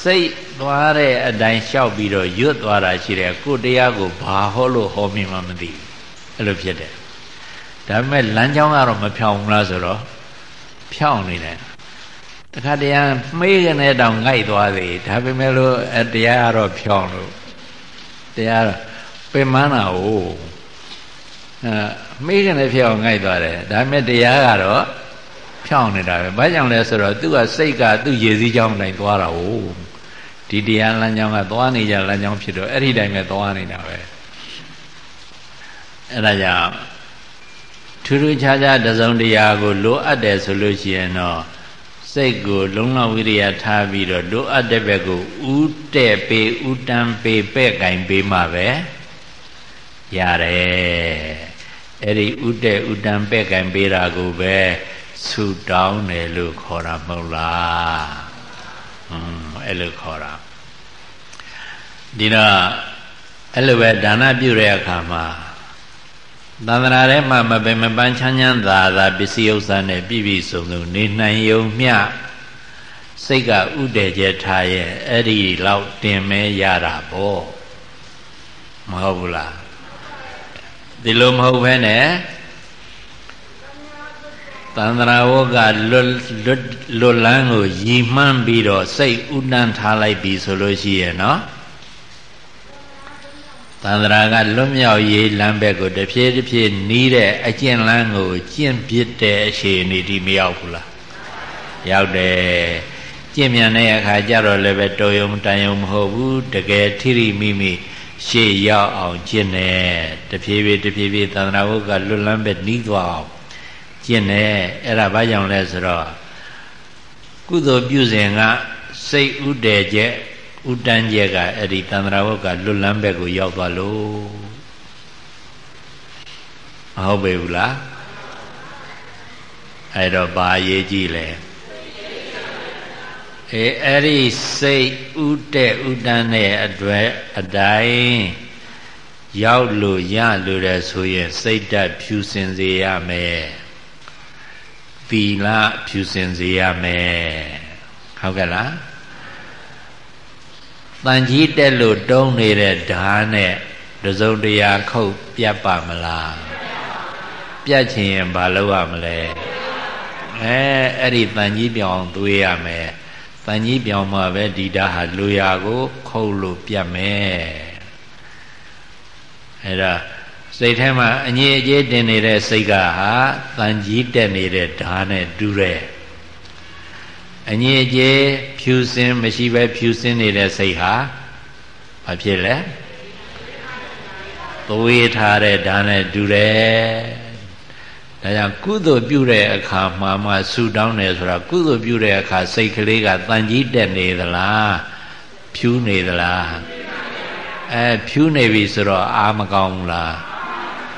စိတ်သွားတဲ့အတိုင်းလျှောက်ပြီးတော့ရွတ်သွားတာရှိတယ်ကိုတရားကိုဘာဟောလို့ဟောမိမှမသိဘူးအဲ့လိုဖြစ်တယ်ဒါပေမဲ့လမ်းကြောင်းကတော့မဖြောင်းဘူးလားဆိုတော့ဖြောင်းနေတယ်တခါတည်းမေးကနေတောင်ငိုက်သွားသေးဒါပေမဲ့လို့တရားကတော့ဖြောင်းလို့တရားပင်မနာ哦အဲမေးကနေဖြောင်းငိုက်သွားတယ်ဒါပေမဲ့တရားကတော့ဖြောင်းနေတာပဲဘာကြောင့်လဲဆိုတော့သူကစိတ်ကသူ့ရည်စည်းကြောင်းတိုင်းသွားတာ哦 ဒီတရားလမ်းကြောင်းကသွားနေကြလမ်းကြောင်းဖြစ်တော့အဲ့ဒီတိုင်းပဲသွားနေတာပဲအဲ့ဒါကြောင့်ထူးထူးခြားခြားတစုံတရာကိုလိုအပ်တယ်ဆိုလို့ရှိရင်တော့စိတ်ကိုလုံလောက်ဝိရိယထားပြီးတော့လိုအပ်တဲ့ဘက်ကိုဥတဲ့ပေဥတံပေပဲ့ကင်ပေးမှပဲရတယ်အဲ့ဒီဥတဲ့ဥတံပဲ့ကင်ပေးတာကိုပဲဆူတောင်းတယ်လို့ခေါ်တာမဟုတ်လားဟွန်း အဲ့လိုခေါ်တာဒီတော့အဲ့လိုပဲဒါနပြုတဲ့အခါမှာသန္တရာထဲမှာမပင်မပန်းချမ်းချမ်းသာသာပစ္စည်းဥစ္စာနဲ့ပြည့်ပြည့်စုံစုံနေနိုင်ယုံမျှစိတ်ကဥတည်ကျထားရဲ့အဲ့ဒီလောက်တင်မဲရတာပေါ့မဟုတ်ဘူးလားဒီလိုမဟုတ်ဘဲနဲ့ သန္တရာဝကလွတ်လွတ်လန်းကိုရည်မှန်းပြီးတော့စိတ်ဥတန်းထားလိုက်ပြီဆိုလို့ရှိရဲ့နော်သန္တရာကလွတ်မြောက်ရေးလမ်းဘက်ကိုတဖြည်းတဖြည်းနီးတဲ့အကျင့်လမ်းကိုကျင့်ပြစ်တဲ့အခြေအနေဒီမရောက်ဘူးလားရောက်တယ်ကျင့်မြန်တဲ့အခါကျတော့လည်းပဲတော်ယုံတန်ယုံမဟုတ်ဘူးတကယ်ထိရိမိမိရှေ့ရောက်အောင်ကျင့်တယ်တဖြည်းဖြည်းတဖြည်းဖြည်းသန္တရာဝကလွတ်လန်းဘက်နီးသွားအောင် ကျင့်တယ်အဲ့ဒါဘာကြောင့်လဲဆိုတော့ကုသိုလ်ပြုစဉ်ကစိတ်ဥတည်ချက်ဥတန်းကျက်ကအဲ့ဒီတန္တရာဝကလွတ်လန်းဘက်ကိုရောက်သွားလို့မဟုတ်ပေဘူးလားအဲ့တော့ဘာရေးကြည့်လဲအေးအဲ့ဒီစိတ်ဥတဲ့ဥတန်းတဲ့အတွက်အတိုင်းရောက်လို့ရလို့တဲ့ဆိုရင်စိတ်ဓာတ်ဖြူစင်စေရမယ် သီလဖြူစင်စေရမယ်ဟုတ်ကဲ့လားတန်ကြီးတက်လို့တုံးနေတဲ့ဓာနဲ့တစုံတရာခုတ်ပြတ်ပါမလားပြတ်ချင်ရင်ဘာလုပ်ရမလဲအဲအဲ့ဒီတန်ကြီးပြောင်းသွေးရမယ်တန်ကြီးပြောင်းမှပဲဒီဓာဟာလူရာကို ခုတ်လို့ပြတ်မယ်အဲ့ဒါ စိတ်ထဲမှာအငြိအကျေးတင်နေတဲ့စိတ်ကဟာတန်ကြီးတက်နေတဲ့ဓာနဲ့တူတယ်အငြိအကျေးဖြူစင်မရှိပဲဖြူစင်နေတဲ့စိတ်ဟာဘာဖြစ်လဲသွေးထားတဲ့ဓာတ်နဲ့တူတယ်ဒါကြောင့်ကုသိုလ်ပြုတဲ့အခါမှာမှဆူတောင်းတယ်ဆိုတာကုသိုလ်ပြုတဲ့အခါစိတ်ကလေးကတန်ကြီးတက်နေသလားဖြူးနေသလားအဲဖြူးနေပြီဆိုတော့အာမကောင်းဘူးလား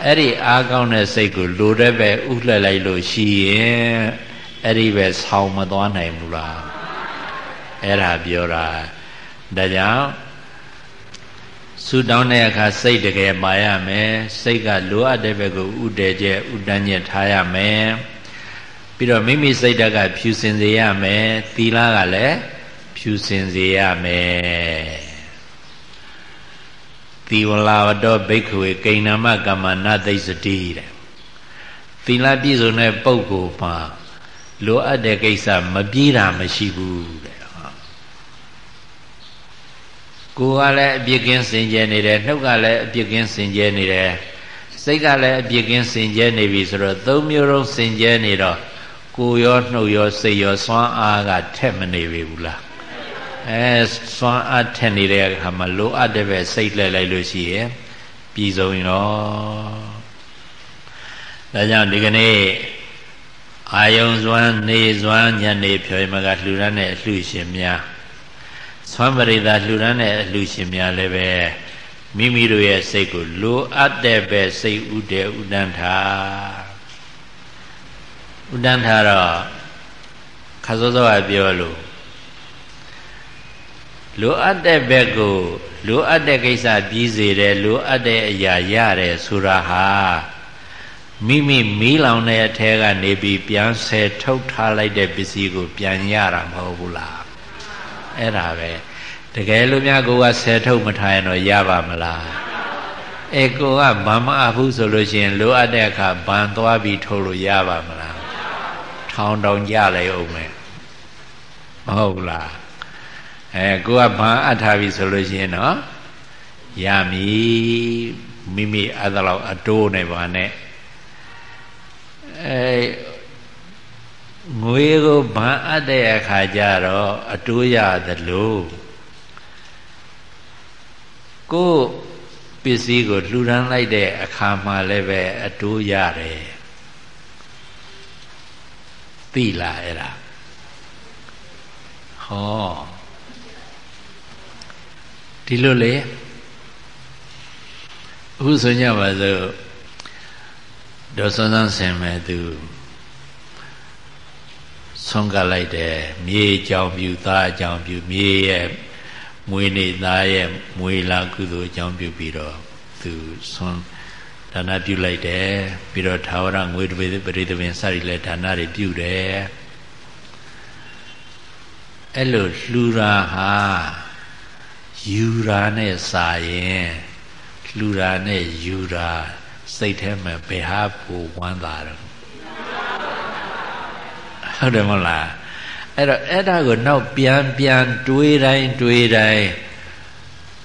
အဲ့ဒီအားကောင်းတဲ့စိတ်ကိုလိုတဲ့ပဲဥလှက်လိုက်လို့ရှိရင်အဲ့ဒီပဲဆောင်းမသွားနိုင်ဘူးလားအဲ့ဒါပြောတာဒါကြောင့်ဆူတောင်းတဲ့အခါစိတ်တကယ်ပါရမယ်စိတ်ကလိုအပ်တဲ့ဘက်ကိုဥတည်ကျဥတန်းကျထားရမယ်ပြီးတော့မိမိစိတ်ဓာတ်ကဖြူစင်စေရမယ်သီလကလည်းဖြူစင်စေရမယ် သီဝလာဝတောဘိက္ခဝေကိဏ္ဏမကမ္မနာသိစတိတဲ့သီလပြည့်စုံတဲ့ပုဂ္ဂိုလ်မှာလိုအပ်တဲ့ကိစ္စမပြေးတာမရှိဘူးတဲ့ကိုယ်ကလည်းအပြစ်ကင်းစင်ကြယ်နေတယ်နှုတ်ကလည်းအပြစ်ကင်းစင်ကြယ်နေတယ်စိတ်ကလည်းအပြစ်ကင်းစင်ကြယ်နေပြီဆိုတော့သုံးမျိုးလုံးစင်ကြယ်နေတော့ကိုယ်ရောနှုတ်ရောစိတ်ရောစွမ်းအားကထက်မနေပြီဘူးလား အဲစွမ်းအားထက်နေတဲ့အခါမှာလိုအပ်တဲ့ပဲစိတ်လှည့်လိုက်လို့ရှိရင်ပြည်စုံရောဒါကြောင့်ဒီကနေ့အာယုံစွမ်းနေစွမ်းညနေဖြောမကလှူရတဲ့အလှရှင်များဆွမ်းပရိသလှူဒန်းတဲ့အလှရှင်များလည်းပဲမိမိတို့ရဲ့စိတ်ကိုလိုအပ်တဲ့ပဲစိတ်ဥတည်ဥဒန်းထားဥဒန်းထားတော့ခါစောစောကပြောလို့ လိုအပ်တဲ့ဘက်ကိုလိုအပ်တဲ့ကိစ္စပြီးစေတယ်လိုအပ်တဲ့အရာရတယ်ဆိုတာဟာမိမိမီးလောင်တဲ့အထဲကနေပြီးပြန်ဆယ်ထုတ်ထားလိုက်တဲ့ပစ္စည်းကို ပြန်ရတာမဟုတ်ဘူးလားအဲ့ဒါပဲတကယ်လို့များကိုကဆယ်ထုတ်မထားရင်တော့ရပါမလားအဲကိုကဘာမအဘူးဆိုလို့ရှိရင်လိုအပ်တဲ့အခါဘန်သွားပြီးထုတ်လို့ရပါမလားထောင်တောင်ကြလိုက်အောင်မယ်မဟုတ်လား အဲကိုကဘာအပ်ထားပြီဆိုလို့ရှိရင်တော့ရမည်မိမိအဲ့ဒါလောက်အတိုးနေပါနဲ့အဲငွေကိုဘာအပ်တဲ့အခါကျတော့အတိုးရသလိုကိုပစ္စည်းကိုလှူဒန်းလိုက်တဲ့အခါမှာလည်းပဲအတိုးရတယ်သိလားအဲ့ဒါဟော ဒီလိုလေအခုဆိုညပါစို့ဒေါ်စွန်းစန်းဆင်မဲ့သူဆုံးကလိုက်တယ်မြေကြောင်ပြူသားအကြောင်ပြူမြေရဲ့မွေးနေ့သားရဲ့မွေးလာကုသိုလ်အကြောင်းပြုပြီးတော့သူဆွမ်းဒါနပြုလိုက်တယ်ပြီးတော့သာဝရငွေတပိပရိသပင်စသည်လည်းဒါနတွေပြုတယ်အဲ့လိုလှူရာဟာ ယူရာနဲ့စာရင်လှူရာနဲ့ယူရာစိတ်ထဲမှာဘယ်ဟာပူဝမ်းသာတော့ဟုတ်တယ်မဟုတ်လားအဲ့တော့အဲ့ဒါကိုနောက်ပြန်ပြန်တွေးတိုင်းတွေးတိုင်း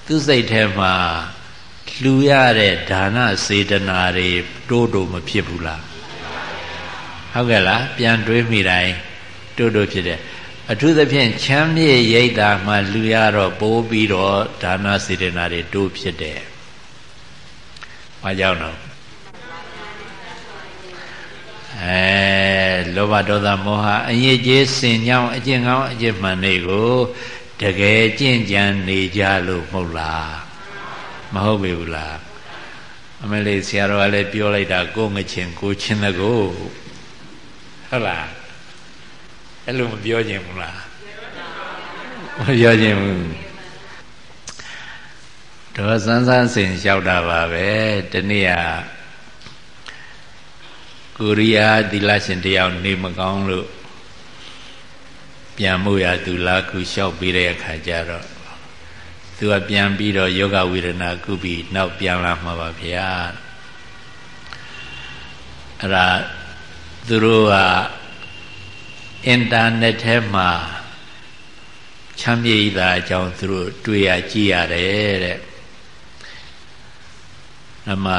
သူစိတ်ထဲမှာလှူရတဲ့ဒါနစေတနာတွေတိုးတိုးမဖြစ်ဘူးလားဟုတ်ကဲ့လားပြန်တွေးမိတိုင်းတိုးတိုးဖြစ်တယ် အထူးသဖြင့်ချမ်းမြေ့ရိတ်တာမှလူရတော့ပိုးပြီးတော့ဒါနစေတနာတွေတိုးဖြစ်တယ်။ဘာကြောင့်တော့အဲလောဘဒေါသမောဟအငြိကျေးစင်ကြောင်းအကျင့်ကောင်းအကျင့်မှန်တွေကိုတကယ်ကျင့်ကြံနေကြလို့မဟုတ်လားမဟုတ်ပြီဘူးလားအမလေးဆရာတော်ကလည်းပြောလိုက်တာကိုငချင်းကိုချင်းတကိုဟုတ်လား အဲ့လိုမပြောခြင်းဘူးလားမပြောခြင်းဘူးဒေါ်စန်းစန်းစင်လျှောက်တာပါပဲတနေ့ကကိုရီးယားသီလရှင်တယောက်နေမကောင်းလို့ပြန်မှုရသူလာခုလျှောက်ပြီးတဲ့အခါကျတော့သူကပြန်ပြီးတော့ယောဂဝေဒနာကုပြီးနောက်ပြန်လာမှာပါဗျာအဲ့ဒါသူတို့က အင်တာနက်ထဲမှာချမ်းမြေ့သာအကြောင်းသူတို့တွေ့ရကြည့်ရတယ်တဲ့အမှ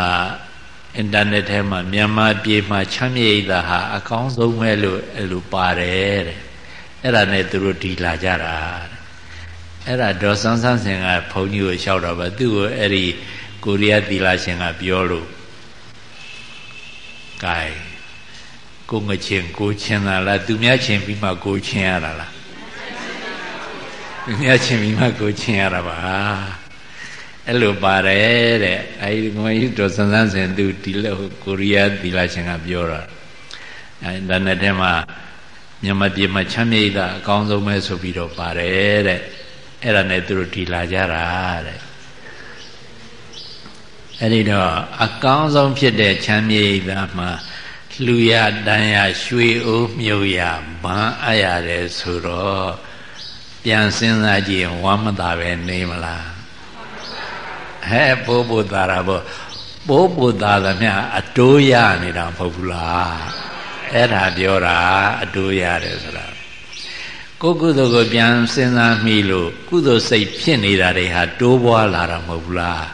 အင်တာနက်ထဲမှာမြန်မာပြည်မှာချမ်းမြေ့တာဟာအကောင်းဆုံးပဲလို့အဲ့လိုပါတယ်တဲ့အဲ့ဒါနဲ့သူတို့ဒီလာကြတာအဲ့ဒါဒေါ်ဆန်းဆန်းစင်ကဘုန်းကြီးကိုလျှောက်တော့ပါသူ့ကိုအဲ့ဒီကိုရီးယားသီလရှင်ကပြောလို့ gain ကိုငချင်းကိုချင်းတာလားသူများချင်းပြီးမှကိုချင်းရတာလားသူများချင်းပြီးမှကိုချင်းရတာပါအဲ့လိုပါတယ်တဲ့အဲဒီငွေယူတော်စန်းစန်းစင်သူဒီလိုကိုရီးယားသီလရှင်ကပြောတာအဲဒါနဲ့တည်းမှာမြန်မာပြည်မှာချမ်းမြေ့တာအကောင်းဆုံးပဲဆိုပြီးတော့ပါတယ်တဲ့အဲ့ဒါနဲ့သူတို့ဒီလာကြတာတဲ့အဲ့ဒီတော့အကောင်းဆုံးဖြစ်တဲ့ချမ်းမြေ့တာမှာ လှူရတန်းရရွှေအိုးမြုပ်ရဗန်းအပ်ရတယ်ဆိုတော့ပြန်စဉ်းစားကြည့်ဝမ်းမသာပဲနေမလားဟဲ့ပိုးပိုးသာတာပေါ့ပိုးပိုးသာသမျှအတိုးရနေတာမဟုတ်ဘူးလားအဲ့ဒါပြောတာအတိုးရတယ်ဆိုတာကိုကုသိုလ်ကိုပြန်စဉ်းစားမိလို့ကုသိုလ်စိတ်ဖြစ်နေတာတွေဟာတိုးပွားလာတာမဟုတ်ဘူးလား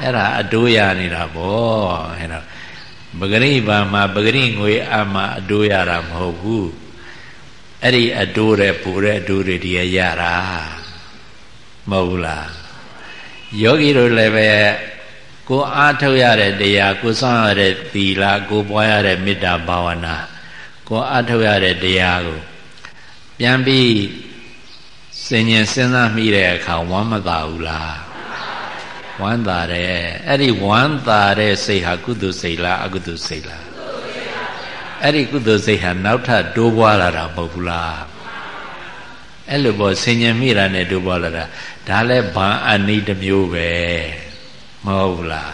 အဲ့ဒါအတိုးရနေတာပေါ့အဲ့တော့ ပဂရိဘာမှာပဂရိငွေအမှအတိုးရတာမဟုတ်ဘူးအဲ့ဒီအတိုးတဲ့ပူတဲ့အတိုးတွေဒီရတာမဟုတ်ဘူးလားယောဂီတို့လည်းပဲကိုအားထုတ်ရတဲ့တရားကိုစောင့်ရတဲ့သီလကိုပွားရတဲ့မေတ္တာဘာဝနာကိုအားထုတ်ရတဲ့တရားကိုပြန်ပြီးစင်ញင်စဉ်းစားမိတဲ့အခါဝမ်းမသာဘူးလား ဝမ်းသာတယ်အဲ့ဒီဝမ်းသာတဲ့စိတ်ဟာကုသိုလ်စိတ်လားအကုသိုလ်စိတ်လားအဲ့ဒီကုသိုလ်စိတ်ဟာနောက်ထပ်တိုးပွားလာတာမဟုတ်ဘူးလားအဲ့လိုပေါ့ဆင်ញင်မိတာနဲ့တိုးပွားလာတာဒါလည်းဘာအနိတမျိုးပဲမဟုတ်ဘူးလား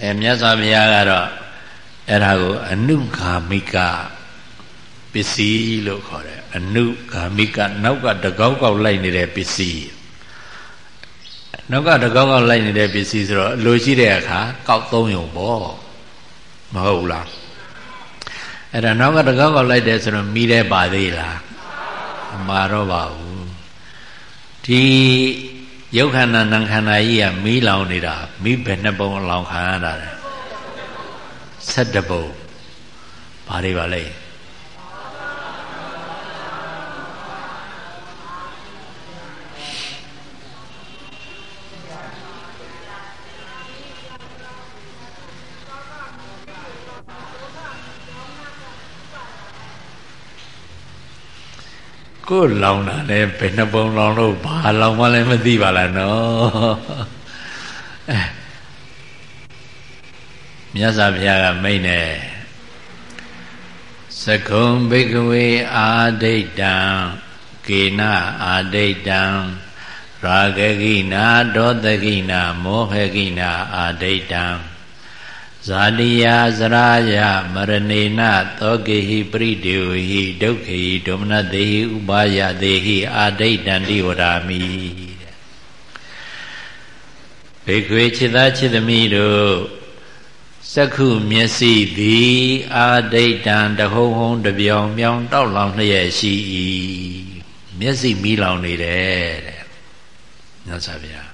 အဲမြတ်စွာဘုရားကတော့အဲ့ဒါကိုအနုဂါမိကပစ္စည်းလို့ခေါ်တယ်အနုဂါမိကနောက်ကတကောက်ကောက်လိုက်နေတဲ့ပစ္စည်း နောက်ကတကောက်ကောက်လိုက်နေတဲ့ပစ္စည်းဆိုတော့လိုရှိတဲ့အခါကောက်သုံးရုံပေါ့မဟုတ်ဘူးလားအဲ့ဒါနောက်ကတကောက်ကောက်လိုက်တယ်ဆိုတော့မိတဲ့ပါသေးလားမမှာတော့ပါဘူးဒီရုပ်ခန္ဓာနာမ်ခန္ဓာကြီးကမီးလောင်နေတာမီးဘယ်နှပုံအလောင်ခံရတာလဲ7ပုံဘာတွေပါလဲ ကိုယ်လောင်တာလဲဘယ်နှပုံလောင်လို့ဘာလောင်မှလည်းမသိပါလားနော်အဲမြတ်စွာဘုရားကမိန့်တယ်သကုံဘိကဝေအာဒိဋ္ဌံကေနအာဒိဋ္ဌံရာဂကိနာဒောတကိနာမောဟကိနာအာဒိဋ္ဌံ ဇာတိယဇရာယမရဏေနသောကေဟိပရိဒေဝဟိဒုက္ခေဟိဒုမနတေဟိဥပါယတေဟိအာဒိဋ္ဌံတိဝရာမိဘေခွေจิตသားจิตသမီးတို့စက္ခုမျက်စိသည်အာဒိဋ္ဌံတဟုံဟုံတပြောင်မြောင်တောက်လောင်လျက်ရှိ၏မျက်စိမီးလောင်နေတယ်တဲ့ညစာဗျာ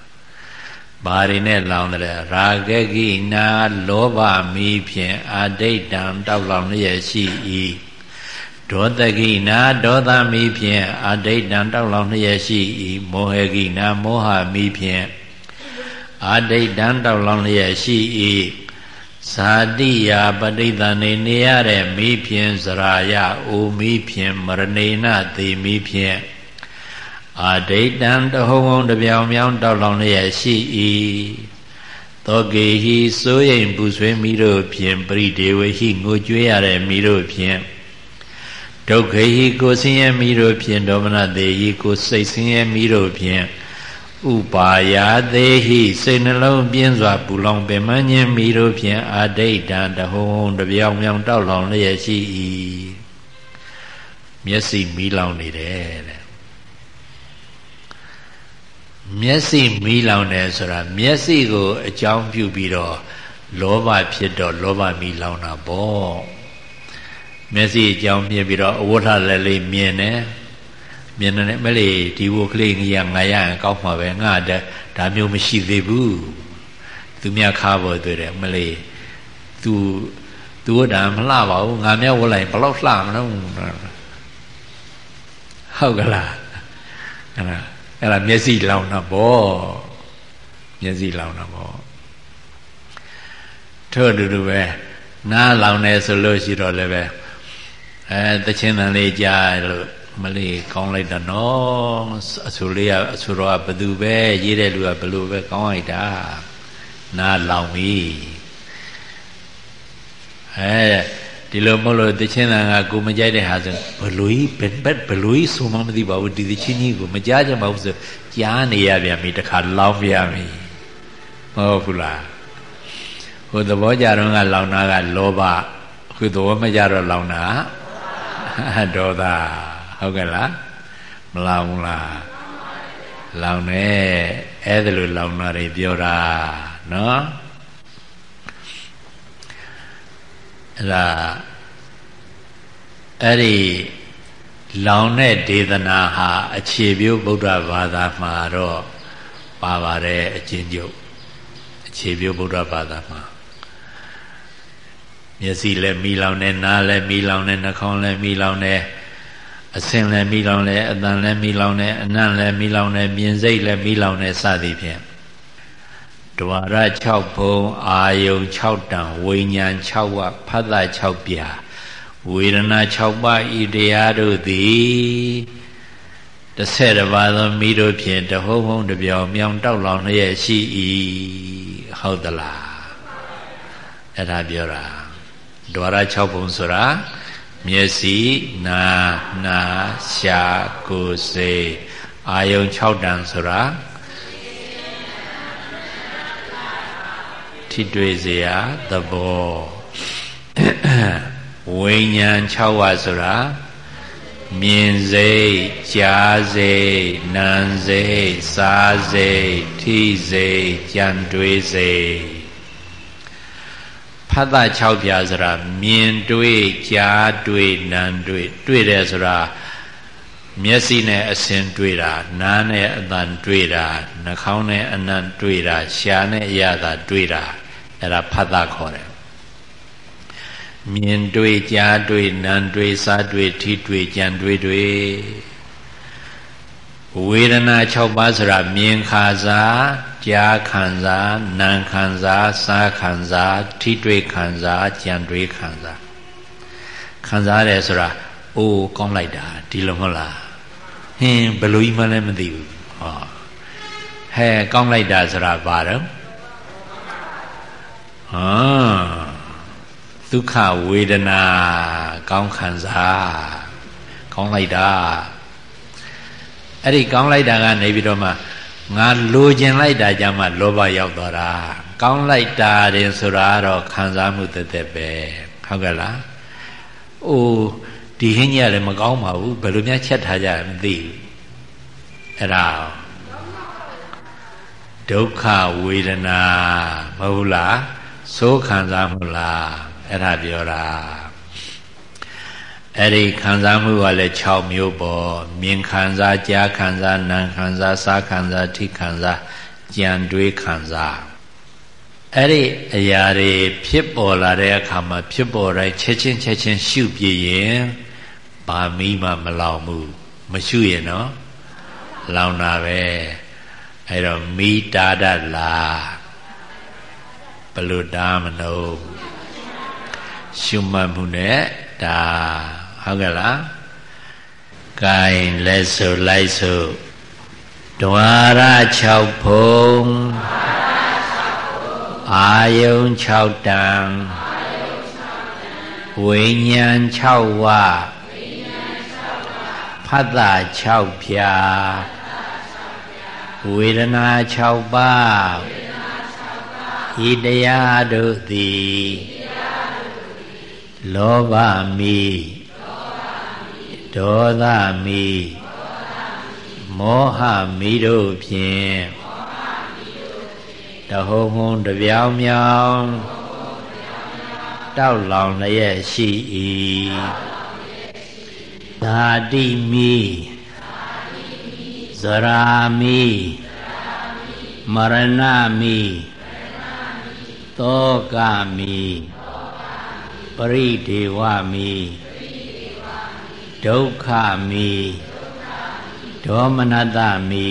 ဘာတွေနဲ့လောင်တယ်ရာဂကိနာလောဘမီးဖြင့်အာဒိဋ္ဌံတောက်လောင်လျက်ရှိ၏ဒေါသကိနာဒေါသမီးဖြင့်အာဒိဋ္ဌံတောက်လောင်လျက်ရှိ၏မောဟကိနာမောဟမီးဖြင့်အာဒိဋ္ဌံတောက်လောင်လျက်ရှိ၏ဇာတိယာပဋိသန္နေနေရတဲ့မိဖြင့်ဇရာယအိုမိဖြင့်မရဏေနသေမိဖြင့် အာဒိဋ္ဌံတဟုံဟုံတပြောင်မြောင်းတောက်လောင်လျက်ရှိ၏သောကေဟိစိုးရိမ်ပူဆွေးမိတို့ဖြင့်ပရိဒေဝဟိငိုကြွေးရတဲ့မိတို့ဖြင့်ဒုက္ခေဟိကိုဆင်းရဲမိတို့ဖြင့်ဒေါမနတေဟိကိုစိတ်ဆင်းရဲမိတို့ဖြင့်ဥပါယသေးဟိစိတ်နှလုံးပြင်းစွာပူလောင်ပင်မညင်းမိတို့ဖြင့်အာဒိဋ္ဌံတဟုံဟုံတပြောင်မြောင်းတောက်လောင်လျက်ရှိ၏မျက်စိမီးလောင်နေတယ်တဲ့ မျက်စိမီးလောင်တယ်ဆိုတာမျက်စိကိုအကြောင်းပြုပြီးတော့လောဘဖြစ်တော့လောဘမီးလောင်တာပေါ့မျက်စိအကြောင်းပြပြီးတော့အဝဋ္ဌလည်းလေးမြင်တယ်မြင်တယ်မလေးဒီဝကလေးကြီးကငါရရင်ကောက်မှာပဲငါဒါမျိုးမရှိသေးဘူးသူမြခါပေါ်တွေ့တယ်မလေးသူသူဒါမလှပါဘူးငါမြဝလိုက်ဘလောက်လှမလို့ဟုတ်ကလားအဲ့ဒါ အဲ့ဒါမျက်စိလောင်တာပေါ့မျက်စိလောင်တာပေါ့ထို့အတူတူပဲနားလောင်နေဆိုလို့ရှိတော့လည်းပဲအဲတချင်းတန်လေးကြားလို့မလေးကောင်းလိုက်တာနော်အဆူလေးကအဆူတော့ဘသူပဲရေးတဲ့လူကဘလို့ပဲကောင်းလိုက်တာနားလောင်ပြီအဲ ဒီလိုမဟုတ်လို့တချင်းတန်ကကိုမကြိုက်တဲ့ဟာဆိုဘလူကြီးဘယ်ဘက်ဘလူကြီးဆိုမှမသိပါဘူးဒီတချင်းကြီးကိုမကြားကြပါဘူးဆိုကြားနေရပြန်ပြီတခါလောင်ပြန်ပြီမဟုတ်ဘူးလားဟိုသဘောကြတော့ကလောင်နာကလောဘခုသဘောမကြတော့လောင်နာဒေါသဟုတ်ကဲ့လားမလောင်ဘူးလားလောင်နေအဲ့ဒါလိုလောင်နာတွေပြောတာနော် အဲ့ဒါအဲ့ဒီလောင်တဲ့ဒေသနာဟာအခြေပြုဗုဒ္ဓဘာသာမှာတော့ပါပါတယ်အချင်းကျုပ်အခြေပြုဗုဒ္ဓဘာသာမှာမျက်စိလည်းမိလောင်တယ်နားလည်းမိလောင်တယ်နှာခေါင်းလည်းမိလောင်တယ်အစင်လည်းမိလောင်တယ်အတန်လည်းမိလောင်တယ်အနံ့လည်းမိလောင်တယ်မြင်စိတ်လည်းမိလောင်တယ်စသည်ဖြင့် ဒွါရ6ဘုံအာယုံ6တန်ဝိညာဉ်6ဝဖတ်တာ6ပြာဝေဒနာ6ပါးဤတရားတို့သည်တစ်ဆက်တစ်ပါးသောမိတို့ဖြင့်တဟုံးဟုံးတပြောင်မြောင်တောက်လောင်လျက်ရှိ၏ဟုတ်သလားအဲ့ဒါပြောတာဒွါရ6ဘုံဆိုတာမျက်စိနာနာရှာကိုယ်စိတ်အာယုံ6တန်ဆိုတာ ထိတွေ့เสียသဘောဝိညာဉ်6ဝဆိုတာမြင်စိတ်ကြားစိတ်နာမ်စိတ်စားစိတ်ထိစိတ်ကြံတွေးစိတ်ဖတ်တာ6ပြာဆိုတာမြင်တွေ့ကြားတွေ့နားတွေ့တွေ့တယ်ဆိုတာမျက်စိနဲ့အစင်တွေ့တာနားနဲ့အသံတွေ့တာနှာခေါင်းနဲ့အနံ့တွေ့တာရှားနဲ့အရသာတွေ့တာ အဲ့ဒါဖတ်တာခေါ်တယ်မြင်တွေ့ကြားတွေ့နားတွေ့စားတွေ့ထိတွေ့ကြံတွေ့တွေ့ဝေဒနာ6ပါးဆိုတာမြင်ခါစားကြားခံစားနာမ်ခံစားစားခံစားထိတွေ့ခံစားကြံတွေးခံစားခံစားတယ်ဆိုတာအိုးကောင်းလိုက်တာဒီလိုမဟုတ်လားဟင်းဘယ်လိုကြီးမှလည်းမသိဘူးဟောဟဲကောင်းလိုက်တာဆိုတာဘာတော့ ဟာဒုက္ခဝေဒနာကောင်းခံစားကောင်းလိုက်တာအဲ့ဒီကောင်းလိုက်တာကနေပြီးတော့မှငါလိုချင်လိုက်တာကြမှာလောဘရောက်သွားတာကောင်းလိုက်တာတင်ဆိုတာတော့ခံစားမှုတက်တက်ပဲဟုတ်ကဲ့လားအိုးဒီဟင်းကြီးကလည်းမကောင်းပါဘူးဘယ်လိုများချက်ထားကြမသိဘူးအဲ့ဒါဒုက္ခဝေဒနာမဟုတ်လား သိုးခံစားမှုလားအဲ့ဒါပြောတာအဲ့ဒီခံစားမှုကလည်း6မျိုးပေါ့မြင်ခံစားကြားခံစားနားခံစားစားခံစားထိခံစားကြံတွေးခံစားအဲ့ဒီအရာတွေဖြစ်ပေါ်လာတဲ့အခါမှာဖြစ်ပေါ်တိုင်းချက်ချင်းချက်ချင်းရှုပြရင်ဘာမီးမှမလောင်ဘူးမရှုရင်နော်လောင်တာပဲအဲ့တော့မီးတာတတ်လား ဘလို့တားမလို့ရှုမှတ်မှုနဲ့ဒါဟုတ်ကဲ့လားကဲလက်ဆိုလိုက်ဆိုဒွါရ6ဖုံအာယုံ6တံဝိညာဉ်6ဝဖတ်တာ6ဖြာဝေဒနာ6ပါး ဤတရားတို့သည်လောဘမီဒေါသမီမောဟမီတို့ဖြင့်တဟုံဟုံတပြောင်မြောင်တောက်လောင်လျက်ရှိ၏ဓာတိမီဇရာမီမရဏမီ သောကမီပရိဒေဝမီဒုက္ခမီဒေါမနတမီ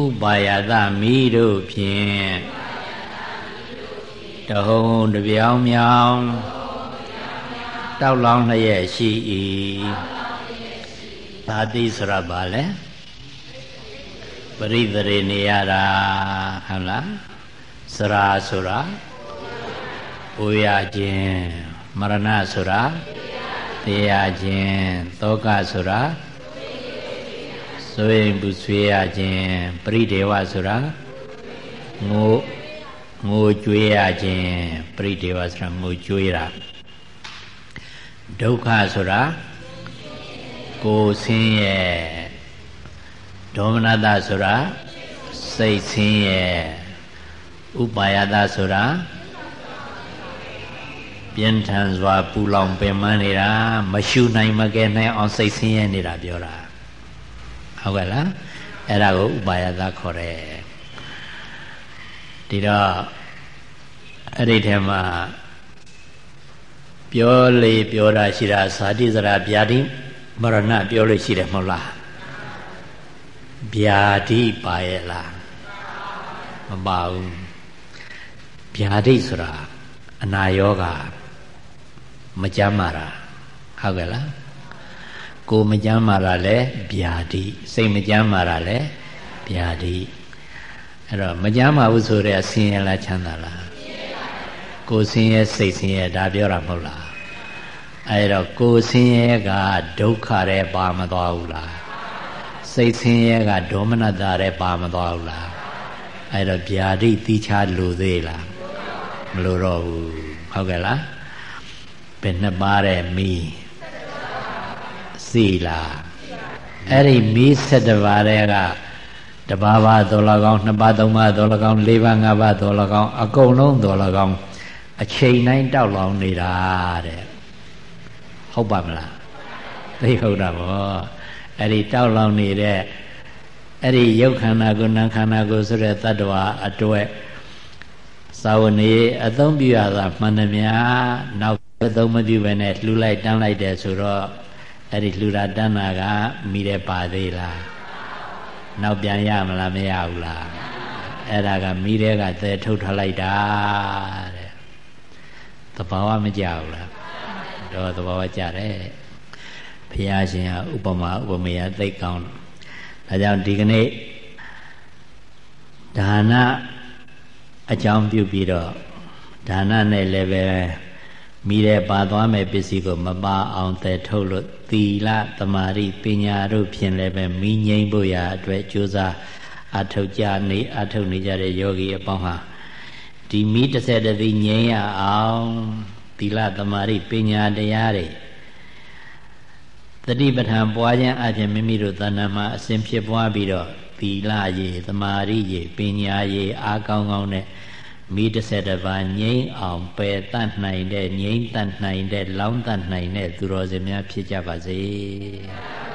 ဥပါယတမီတို့ဖြင့်တဟုံတပြောင်မြောင်တောက်လောင်းလျက်ရှိ၏သာတိဆိုရပါလေပရိသေရနေရတာဟုတ်လား စရာဆိုတာအိုရခြင်းမရဏဆိုတာသေရခြင်းသောကဆိုတာဆိုရင်ဘူးဆွေးရခြင်းပရိဒေဝဆိုတာငိုငိုကြွေးရခြင်းပရိဒေဝဆိုတာငိုကြွေးတာဒုက္ခဆိုတာကိုယ်ဆင်းရဲဒေါမနတဆိုတာစိတ်ဆင်းရဲ ဥပါယတဆိုတာပြင်းထန်စွာပူလောင်ပင်ပန်းနေတာမရှုနိုင်မကဲနိုင်အောင်စိတ်ဆင်းရဲနေတာပြောတာဟုတ်ကဲ့လားအဲ့ဒါကိုဥပါယတခေါ်တယ်ဒီတော့အဲ့ဒီထဲမှာပြောလေပြောတာရှိတာဇာတိဇရာဗျာတိမရဏပြောလို့ရှိတယ်မဟုတ်လားဗျာတိပါရဲ့လားမပါဘူး ဗျာတိဆိုတာအနာယောဂမကြမ်းမာတာဟုတ်ကဲ့လားကိုမကြမ်းမာတာလဲဗျာတိစိတ်မကြမ်းမာတာလဲဗျာတိအဲ့တော့မကြမ်းမာဘူးဆိုတော့ဆင်းရဲလားချမ်းသာလားကိုဆင်းရဲစိတ်ဆင်းရဲဒါပြောတာမဟုတ်လားအဲ့တော့ကိုဆင်းရဲကဒုက္ခတဲ့ပါမသွားဘူးလားစိတ်ဆင်းရဲကဒေါမနတာတဲ့ပါမသွားဘူးလားအဲ့တော့ဗျာဒိတိချလူသေးလား မလိုတော့ဘူးဟုတ်ကဲ့လားဘယ်နှစ်ပါးတဲ့မီးစီလားအဲ့ဒီမီး7ပါးတဲ့ကတပါးပါသော၎င်းနှစ်ပါးသုံးပါးသော၎င်းလေးပါးငါးပါးသော၎င်းအကုန်လုံးသော၎င်းအချိန်တိုင်းတောက်လောင်နေတာတဲ့ဟုတ်ပါမလားသိဟုတ်တာဗောအဲ့ဒီတောက်လောင်နေတဲ့အဲ့ဒီရုပ်ခန္ဓာကိုနာခန္ဓာကိုဆိုတဲ့တ attva အတွက် သာဝနေအသုံးပြုရတာမှန်တယ်များနောက်အသုံးမပြုဘဲနဲ့လှူလိုက်တန်းလိုက်တယ်ဆိုတော့အဲ့ဒီလှူတာတန်းတာကမိတဲ့ပါသေးလားနောက်ပြန်ရမလားမရဘူးလားအဲ့ဒါကမိတဲ့ကသဲထုတ်ထားလိုက်တာတဲ့သဘာဝမကြဘူးလားတော့သဘာဝကြတယ်ဘုရားရှင်ကဥပမာဥပမေယသိကောင်းဒါကြောင့်ဒီကနေ့ဒါန အကြောင်းပြုပြီးတော့ဒါနနဲ့လည်းပဲမိတဲ့ပါသွားမဲ့ပစ္စည်းကိုမပါအောင်သယ်ထုတ်လို့သီလသမာဓိပညာတို့ဖြင့်လည်းပဲမိငိမ့်ဖို့ရာအတွက်ကြိုးစားအထုတ်ကြနေအထုတ်နေကြတဲ့ယောဂီအပေါင်းဟာဒီမိတစ်ဆက်တည်းငြိမ်းရအောင်သီလသမာဓိပညာတရားတွေတတိပဋ္ဌာန်ပွားခြင်းအပြင်မိမိတို့သဏ္ဍာန်မှာအစဉ်ဖြစ်ပွားပြီးတော့ သီလရေသမာဓိရေပညာရေအားကောင်းကောင်းနဲ့မိတစ်ဆက်တစ်ပါးငြိမ်းအောင်ပယ်တတ်နိုင်တဲ့ငြိမ်းတတ်နိုင်တဲ့လောင်းတတ်နိုင်တဲ့သူတော်စင်များဖြစ်ကြပါစေ။